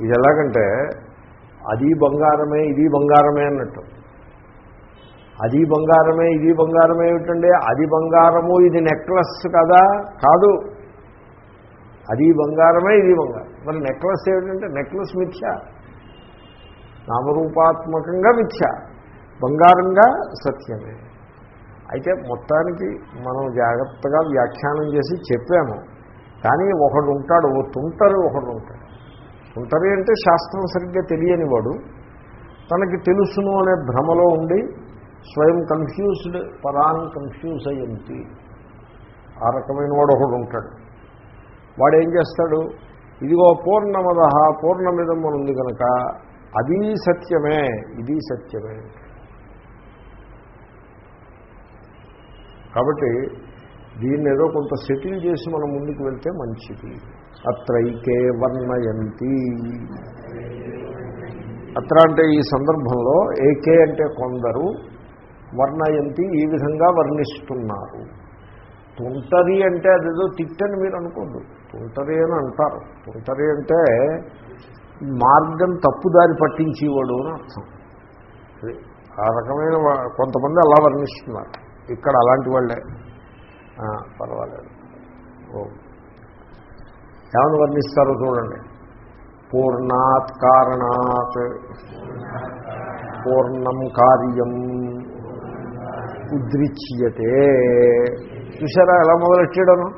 ఇది ఎలాగంటే అది బంగారమే ఇది బంగారమే అన్నట్టు. అది బంగారమే ఇది బంగారమే ఏమిటండి? అది బంగారము ఇది నెక్లెస్ కదా? కాదు. అది బంగారమే ఇది బంగారం. మరి నెక్లెస్ ఏమిటంటే నెక్లెస్ మిథ్య. నామరూపాత్మకంగా మిథ్య. బంగారంగా సత్యమే. అయితే మొత్తానికి మనం జాగ్రత్తగా వ్యాఖ్యానం చేసి చెప్పాము. కానీ ఒకడు ఉంటాడు ఓ తుంటారు ఒకడు ఉంటాడు తుంటరి అంటే శాస్త్రం సరిగ్గా తెలియని వాడు తనకి తెలుసును అనే భ్రమలో ఉండి స్వయం కన్ఫ్యూజ్డ్ పరాన్ కన్ఫ్యూజ్ అయ్యింది ఆ రకమైన వాడు ఒకడు ఉంటాడు వాడు ఏం చేస్తాడు? ఇదిగో పూర్ణమద పూర్ణమిదం అని ఉంది కనుక అది సత్యమే ఇది సత్యమే. కాబట్టి దీన్ని ఏదో కొంత సెటిల్ చేసి మనం ముందుకు వెళ్తే మంచిది. అత్రైకే వర్ణయంతి. అత్ర అంటే ఈ సందర్భంలో ఏకే అంటే కొందరు వర్ణయంతి ఈ విధంగా వర్ణిస్తున్నారు. తుంటరి అంటే అదేదో తిట్టని మీరు అనుకోద్దు. తుంటరి అని అంటారు. తుంటరి అంటే మార్గం తప్పుదారి పట్టించేవాడు అని అర్థం. ఆ రకమైన కొంతమంది అలా వర్ణిస్తున్నారు. ఇక్కడ అలాంటి వాళ్ళే. పర్వాలేదు. ఓ ఏమని వర్ణిస్తారో చూడండి. పూర్ణాత్ కారణాత్. పూర్ణం కార్యం ఉద్రిచ్యతే. చూసారా ఎలా మొదలెట్టాడను?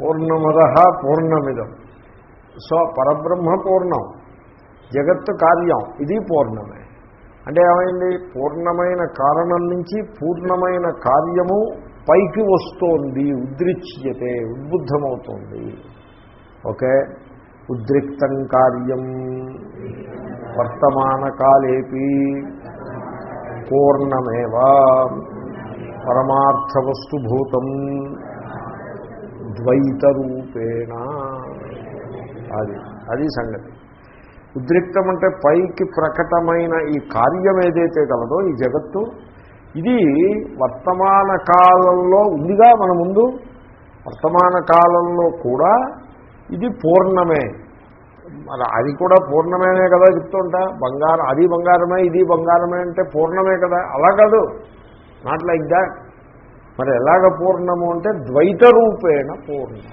పూర్ణమద పూర్ణమిదం. సో పరబ్రహ్మ పూర్ణం. జగత్తు కార్యం ఇది పూర్ణమే. అంటే ఏమైంది? పూర్ణమైన కారణం నుంచి పూర్ణమైన కార్యము పైకి వస్తోంది ఉద్రిచ్యతే ఉద్బుద్ధమవుతోంది. ఓకే? ఉద్రిక్తం కార్యం. వర్తమాన కాలేపి పూర్ణమేవా. పరమార్థవస్తుభూతం ద్వైతరూపేణ. అది అది సంగతి. ఉద్రిక్తం అంటే పైకి ప్రకటమైన ఈ కార్యం ఏదైతే కలదో ఈ జగత్తు ఇది వర్తమాన కాలంలో ఉందిగా మన ముందు. వర్తమాన కాలంలో కూడా ఇది పూర్ణమే. మరి అది కూడా పూర్ణమేనే కదా చెప్తుంటా. బంగారం అది బంగారమే ఇది బంగారమే అంటే పూర్ణమే కదా. అలా కాదు. నాట్ లైక్ దాట్ మరి ఎలాగ పూర్ణము అంటే ద్వైత రూపేణ పూర్ణం.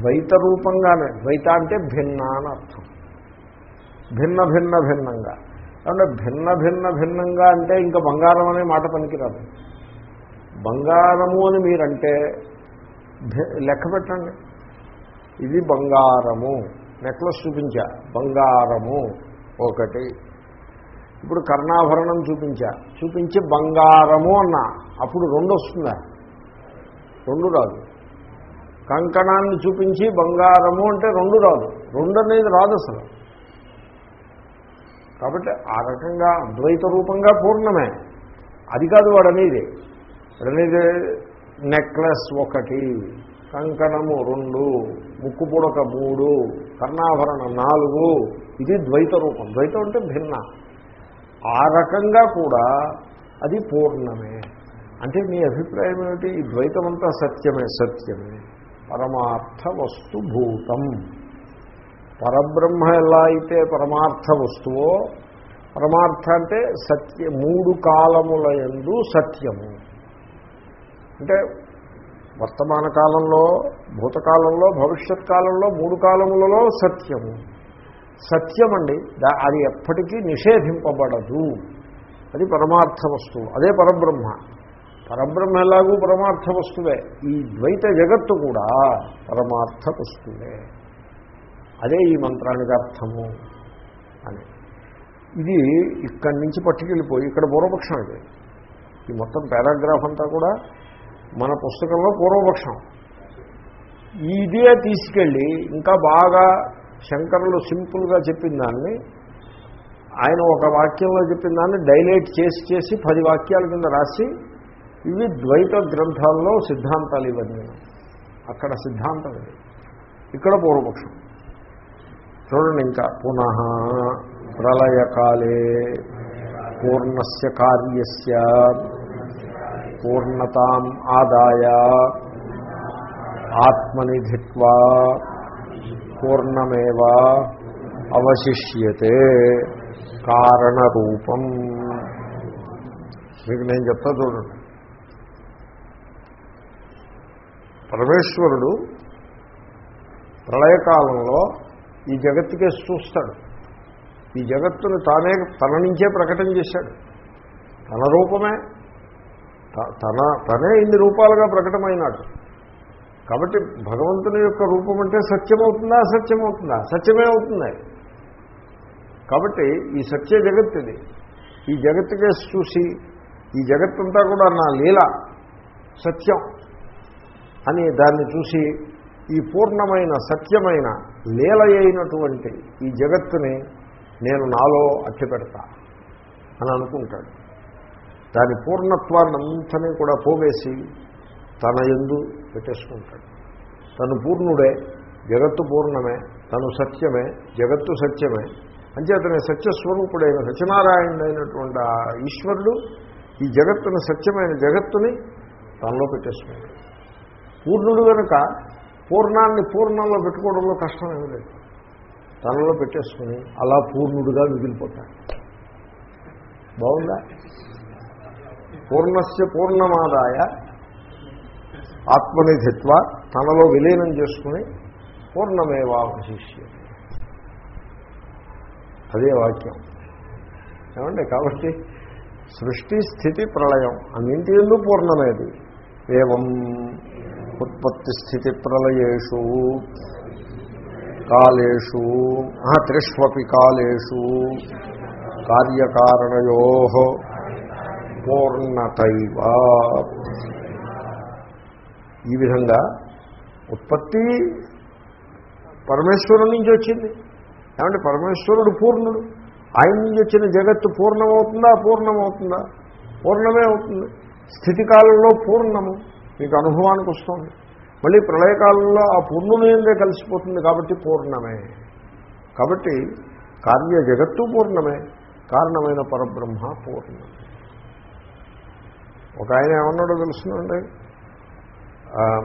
ద్వైత రూపంగానే ద్వైత అంటే భిన్న అని అర్థం. భిన్న భిన్న భిన్నంగా. అంటే భిన్న భిన్న భిన్నంగా అంటే ఇంకా బంగారం అనే మాట పనికిరాదు. బంగారము అని మీరంటే లెక్క పెట్టండి. ఇది బంగారము. నెక్లెస్ చూపించా. బంగారము ఒకటి. ఇప్పుడు కర్ణాభరణం చూపించా. చూపించి బంగారము అన్నా. అప్పుడు రెండు వస్తుందా? రెండు రాదు. కంకణాన్ని చూపించి బంగారము అంటే రెండు రాదు. రెండు అనేది రాదు అసలు. కాబట్టి ఆ రకంగా అద్వైత రూపంగా పూర్ణమే. అది కాదు వాడనేది. వాడనేది నెక్లెస్ ఒకటి కంకణము రెండు ముక్కు పుడక మూడు కర్ణాభరణం నాలుగు. ఇది ద్వైత రూపం. ద్వైతం అంటే భిన్న. ఆ రకంగా కూడా అది పూర్ణమే. అంటే నీ అభిప్రాయం ఏమిటి? ఈ ద్వైతం అంతా సత్యమే సత్యమే. పరమార్థ వస్తుభూతం. పరబ్రహ్మ ఎలా అయితే పరమార్థ వస్తువో పరమార్థ అంటే సత్య మూడు కాలముల ఎందు సత్యము. అంటే వర్తమాన కాలంలో భూతకాలంలో భవిష్యత్ కాలంలో మూడు కాలములలో సత్యము. సత్యం అండి అది ఎప్పటికీ నిషేధింపబడదు. అది పరమార్థ వస్తువు. అదే పరబ్రహ్మ. పరబ్రహ్మ ఎలాగూ పరమార్థ వస్తువే. ఈ ద్వైత జగత్తు కూడా పరమార్థ వస్తువే. అదే ఈ మంత్రానికి అర్థము అని. ఇది ఇక్కడి నుంచి పట్టుకెళ్ళిపోయి ఇక్కడ పూర్వపక్షం ఇది. ఈ మొత్తం పారాగ్రాఫ్ అంతా కూడా మన పుస్తకంలో పూర్వపక్షం. ఇదే తీసుకెళ్ళి ఇంకా బాగా శంకరులు సింపుల్గా చెప్పిన దాన్ని ఆయన ఒక వాక్యంలో చెప్పిన దాన్ని డైలేట్ చేసి చేసి పది వాక్యాల కింద రాసి ఇవి ద్వైత గ్రంథాల్లో సిద్ధాంతాలు ఇవన్నీ. అక్కడ సిద్ధాంతం ఇది. ఇక్కడ పూర్వపక్షం. చూడండి ఇంకా పునః ప్రళయకాలే పూర్ణస్య కార్యస్య. పూర్ణతాం ఆదాయ. ఆత్మనిధిత్వా పూర్ణమేవా పూర్ణమేవ అవశిష్యతే. కారణరూపం. మీకు నేను చెప్తా చూడండి. పరమేశ్వరుడు ప్రళయకాలంలో ఈ జగత్తుకే చూస్తాడు. ఈ జగత్తును తానే తన నుంచే ప్రకటన చేశాడు. తన రూపమే తన తనే ఇన్ని రూపాలుగా ప్రకటమైనాడు. కాబట్టి భగవంతుని యొక్క రూపం అంటే సత్యమవుతుందా అసత్యమవుతుందా? సత్యమే అవుతుంది. కాబట్టి ఈ సత్య జగత్ ఇది. ఈ జగత్తుకే చూసి ఈ జగత్తంతా కూడా నా లీల సత్యం అని దాన్ని చూసి ఈ పూర్ణమైన సత్యమైన లీల అయినటువంటి ఈ జగత్తుని నేను నాలో అట్టిపెడతా అని అనుకుంటాడు. దాని పూర్ణత్వాన్ని అంతని కూడా పోవేసి తన ఎందు పెట్టేసుకుంటాడు. తను పూర్ణుడే జగత్తు పూర్ణమే తను సత్యమే జగత్తు సత్యమే. అంచేతనే సత్యస్వరూపుడైన సత్యనారాయణుడైనటువంటి ఆ ఈశ్వరుడు ఈ జగత్తుని సత్యమైన జగత్తుని తనలో పెట్టేసుకుంటాడు. పూర్ణుడు కనుక పూర్ణాన్ని పూర్ణంలో పెట్టుకోవడంలో కష్టం ఏమీ లేదు. తనలో పెట్టేసుకుని అలా పూర్ణుడుగా మిగిలిపోతాడు. బాగుందా? పూర్ణస్య పూర్ణమాదాయ ఆత్మనిధిత్వ తనలో విలీనం చేసుకుని పూర్ణమేవాశిష్య అదే వాక్యం. ఏమండి? కాబట్టి సృష్టి స్థితి ప్రళయం అన్నింటి ఎందు పూర్ణమేది. ఏవం ఉత్పత్తి స్థితి ప్రళయేషు కాలేషు త్రిష్వపి కాలేషు కార్యకారణయో పూర్ణతైవ ఈ విధంగా ఉత్పత్తి పరమేశ్వరుడి నుంచి వచ్చింది. ఏమంటే పరమేశ్వరుడు పూర్ణుడు. ఆయన నుంచి వచ్చిన జగత్తు పూర్ణమవుతుందా పూర్ణమవుతుందా పూర్ణమే అవుతుంది. స్థితికాలంలో పూర్ణము. మీకు అనుభవానికి వస్తుంది. మళ్ళీ ప్రళయకాలంలో ఆ పూర్ణమేందే కలిసిపోతుంది కాబట్టి పూర్ణమే. కాబట్టి కార్య జగత్తు పూర్ణమే. కారణమైన పరబ్రహ్మ పూర్ణమే. ఒక ఆయన ఏమన్నాడో తెలుసునండి?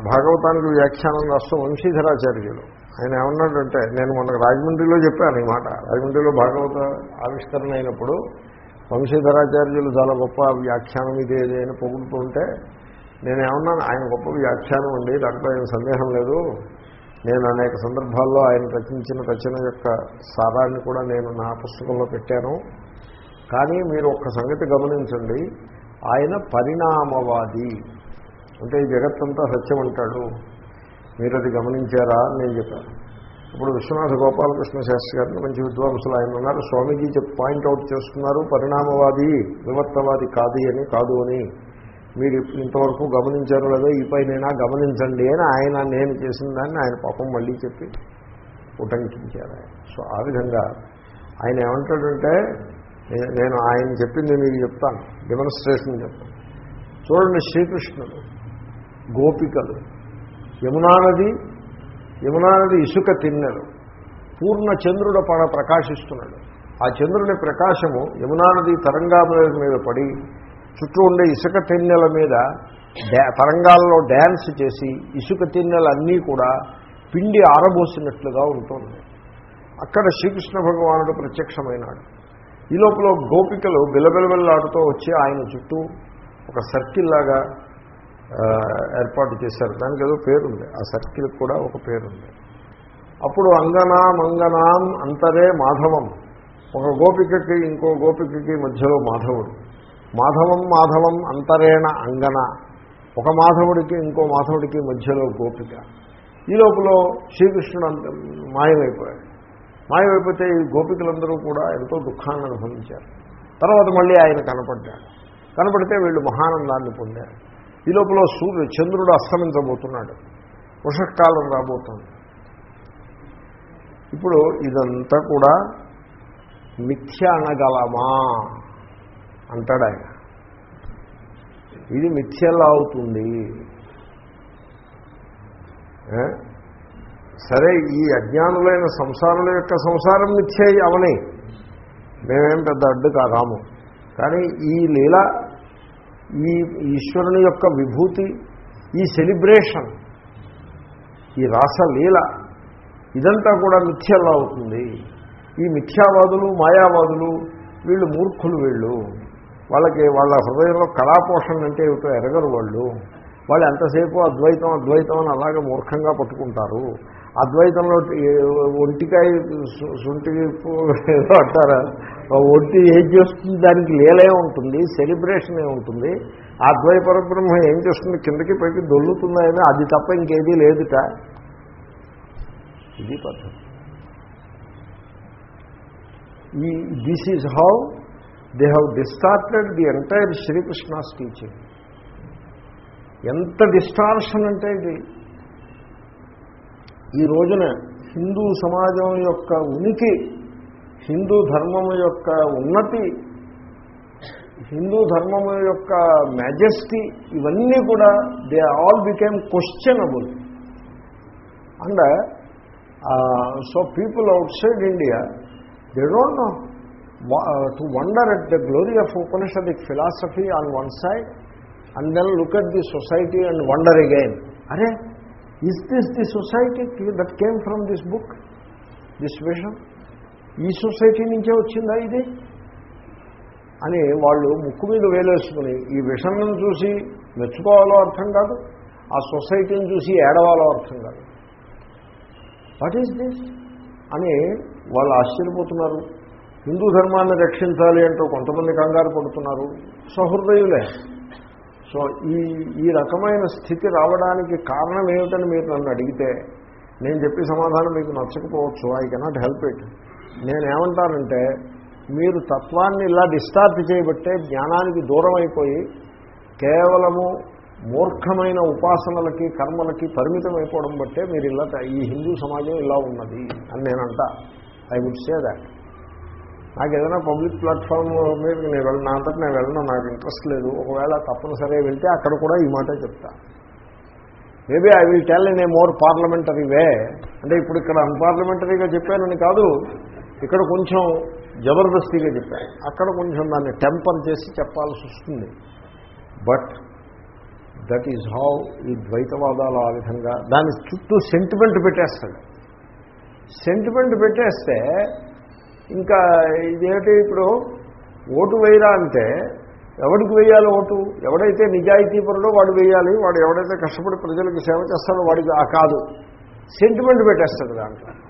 భాగవతానికి వ్యాఖ్యానం రాష్ట్రం వంశీధరాచార్యులు. ఆయన ఏమన్నాడంటే నేను మొన్న రాజమండ్రిలో చెప్పాను ఈ మాట. రాజమండ్రిలో భాగవత ఆవిష్కరణ అయినప్పుడు వంశీధరాచార్యులు చాలా గొప్ప వ్యాఖ్యానం ఇది ఇది అని పొగుడుతూ ఉంటే నేను ఏమన్నాను ఆయన గొప్ప వ్యాఖ్యానం అండి దాంట్లో ఏం సందేహం లేదు. నేను అనేక సందర్భాల్లో ఆయన రచించిన రచన యొక్క సారాన్ని కూడా నేను నా పుస్తకంలో పెట్టాను. కానీ మీరు ఒక్క సంగతి గమనించండి ఆయన పరిణామవాది. అంటే ఈ జగత్తంతా సత్యం అంటాడు. మీరు అది గమనించారా అని నేను చెప్పాను. ఇప్పుడు విశ్వనాథ గోపాలకృష్ణ శాస్త్రి గారిని మంచి విద్వాంసులు ఆయన ఉన్నారు. స్వామీజీ చెప్పి పాయింట్అవుట్ చేస్తున్నారు. పరిణామవాది వివర్తవాది కాదు అని కాదు అని. మీరు ఇంతవరకు గమనించారు లేదో ఈ పైన గమనించండి అని ఆయన నేను చేసిన దాన్ని ఆయన పాపం మళ్ళీ చెప్పి ఉటంకించారు ఆయన. సో ఆ విధంగా ఆయన ఏమంటాడంటే నేను ఆయన చెప్పింది మీకు చెప్తాను. డెమోన్స్ట్రేషన్ చెప్తాను. చూడండి శ్రీకృష్ణుడు గోపికలు యమునా నది యమునా నది ఇసుక తిన్నెలు పూర్ణ చంద్రుడు పడ ప్రకాశిస్తున్నాడు. ఆ చంద్రుని ప్రకాశము యమునా నది తరంగాల మీద పడి చుట్టూ ఉండే ఇసుక తిన్నెల మీద తరంగాల్లో డ్యాన్స్ చేసి ఇసుక తిన్నెలన్నీ కూడా పిండి ఆరబోసినట్లుగా ఉంటుంది. అక్కడ శ్రీకృష్ణ భగవానుడు ప్రత్యక్షమైనాడు. ఈ లోపల గోపికలు బిలబిలబిల్లాడుతూ వచ్చి ఆయన చుట్టూ ఒక సర్కిల్ లాగా ఏర్పాటు చేశారు. దానికి ఏదో పేరుంది. ఆ సర్కిల్ కూడా ఒక పేరుంది. అప్పుడు అంగనా మంగనాం అంతరే మాధవం. ఒక గోపికకి ఇంకో గోపికకి మధ్యలో మాధవుడు. మాధవం మాధవం అంతరేణ అంగన. ఒక మాధవుడికి ఇంకో మాధవుడికి మధ్యలో గోపిక. ఈ లోపల శ్రీకృష్ణుడు అంత మాయమైపోయాడు. మాయమైపోతే ఈ గోపికలందరూ కూడా ఎంతో దుఃఖాన్ని అనుభవించారు. తర్వాత మళ్ళీ ఆయన కనపడ్డాడు కనపడితే వీళ్ళు మహానందాన్ని పొందారు. ఈ లోపల సూర్యుడు చంద్రుడు అస్తమించబోతున్నాడు. ఉషకాలం రాబోతుంది. ఇప్పుడు ఇదంతా కూడా మిథ్య అనగలమా అంటాడు ఆయన. ఇది మిథ్యలా అవుతుంది. సరే ఈ అజ్ఞానులైన సంసారుల యొక్క సంసారం మిథ్యే అవని. మేమేం పెద్ద అడ్డు కాదాము కానీ ఈ లీల ఈ ఈశ్వరుని యొక్క విభూతి ఈ సెలిబ్రేషన్ ఈ రాసలీల ఇదంతా కూడా మిథ్యలా అవుతుంది. ఈ మిథ్యావాదులు మాయావాదులు వీళ్ళు మూర్ఖులు వీళ్ళు. వాళ్ళకి వాళ్ళ హృదయంలో కళాపోషణ అంటే ఏమిటో ఎరగరు వాళ్ళు. వాళ్ళు ఎంతసేపు అద్వైతం అద్వైతం అని అలాగే మూర్ఖంగా పట్టుకుంటారు. అద్వైతంలో ఒంటికాయ సు- ఏదో అంటారా? ఒంటి ఏం చేస్తుంది? దానికి లీలే ఉంటుంది సెలబ్రేషన్ ఉంటుంది. ఆ అద్వై పరబ్రహ్మ ఏం చేస్తుంది? కిందకి పైకి దొల్లుతుందని అది తప్ప ఇంకేదీ లేదుట. ఇది పద్ధతి. ఈ this is how they have distorted the entire Srikrishna's teaching. ఎంత డిస్టార్షన్ అంటే ఇది? ఈ రోజున హిందూ సమాజం యొక్క ఉనికి హిందూ ధర్మం యొక్క ఉన్నతి హిందూ ధర్మం యొక్క మ్యాజెస్టీ ఇవన్నీ కూడా they all became questionable and so people outside India they don't know to wonder at the glory of Upanishadic philosophy on one side and then look at the society and wonder again అరే is this the society that came from this book this vision ఈ సొసైటీ నుంచే వచ్చిందా ఇది? అని వాళ్ళు ముక్కు మీద వేలేసుకుని ఈ విషన్ను చూసి మెచ్చుకోవాలో అర్థం కాదు ఆ సొసైటీని చూసి ఏడవాలో అర్థం కాదు. వాట్ ఈజ్ దిస్ అని వాళ్ళు ఆశ్చర్యపోతున్నారు. హిందూ ధర్మాన్ని రక్షించాలి అంటూ కొంతమంది కంగారు పడుతున్నారు. సహృదయులే. సో ఈ ఈ రకమైన స్థితి రావడానికి కారణం ఏమిటని మీరు నన్ను అడిగితే నేను చెప్పే సమాధానం మీకు నచ్చకపోవచ్చు. ఐ కెనాట్ హెల్ప్ ఇట్ నేనేమంటానంటే మీరు తత్వాన్ని ఇలా డిస్టార్ట్ చేయబట్టే జ్ఞానానికి దూరం అయిపోయి కేవలము మూర్ఖమైన ఉపాసనలకి కర్మలకి పరిమితం అయిపోవడం బట్టే మీరు ఇలా ఈ హిందూ సమాజం ఇలా ఉన్నది అని నేనంట. ఐ వుడ్ సే దాట్ నాకు ఏదైనా పబ్లిక్ ప్లాట్ఫామ్ మీద నేను వెళ్ళను నా అంతటి నేను వెళ్ళను నాకు ఇంట్రెస్ట్ లేదు. ఒకవేళ తప్పనిసరిగా వెళ్తే అక్కడ కూడా ఈ మాట చెప్తా. Maybe I will tell in a more parliamentary way అంటే ఇప్పుడు ఇక్కడ అన్పార్లమెంటరీగా చెప్పానని కాదు ఇక్కడ కొంచెం జబర్దస్తిగా చెప్పాను అక్కడ కొంచెం దాన్ని టెంపర్ చేసి చెప్పాల్సి వస్తుంది. బట్ దట్ ఈజ్ హౌ ఈ ద్వైతవాదాలు ఆ విధంగా దాని చుట్టూ సెంటిమెంట్ పెట్టేస్తాడు. సెంటిమెంట్ పెట్టేస్తే ఇంకా ఇదేమిటి ఇప్పుడు? ఓటు వేయరా అంటే ఎవడికి వేయాలి ఓటు? ఎవడైతే నిజాయితీపరుడో వాడు వేయాలి. వాడు ఎవడైతే కష్టపడి ప్రజలకు సేవ చేస్తాడో వాడికి ఆ కాదు. సెంటిమెంట్ పెట్టేస్తాడు దాంట్లో.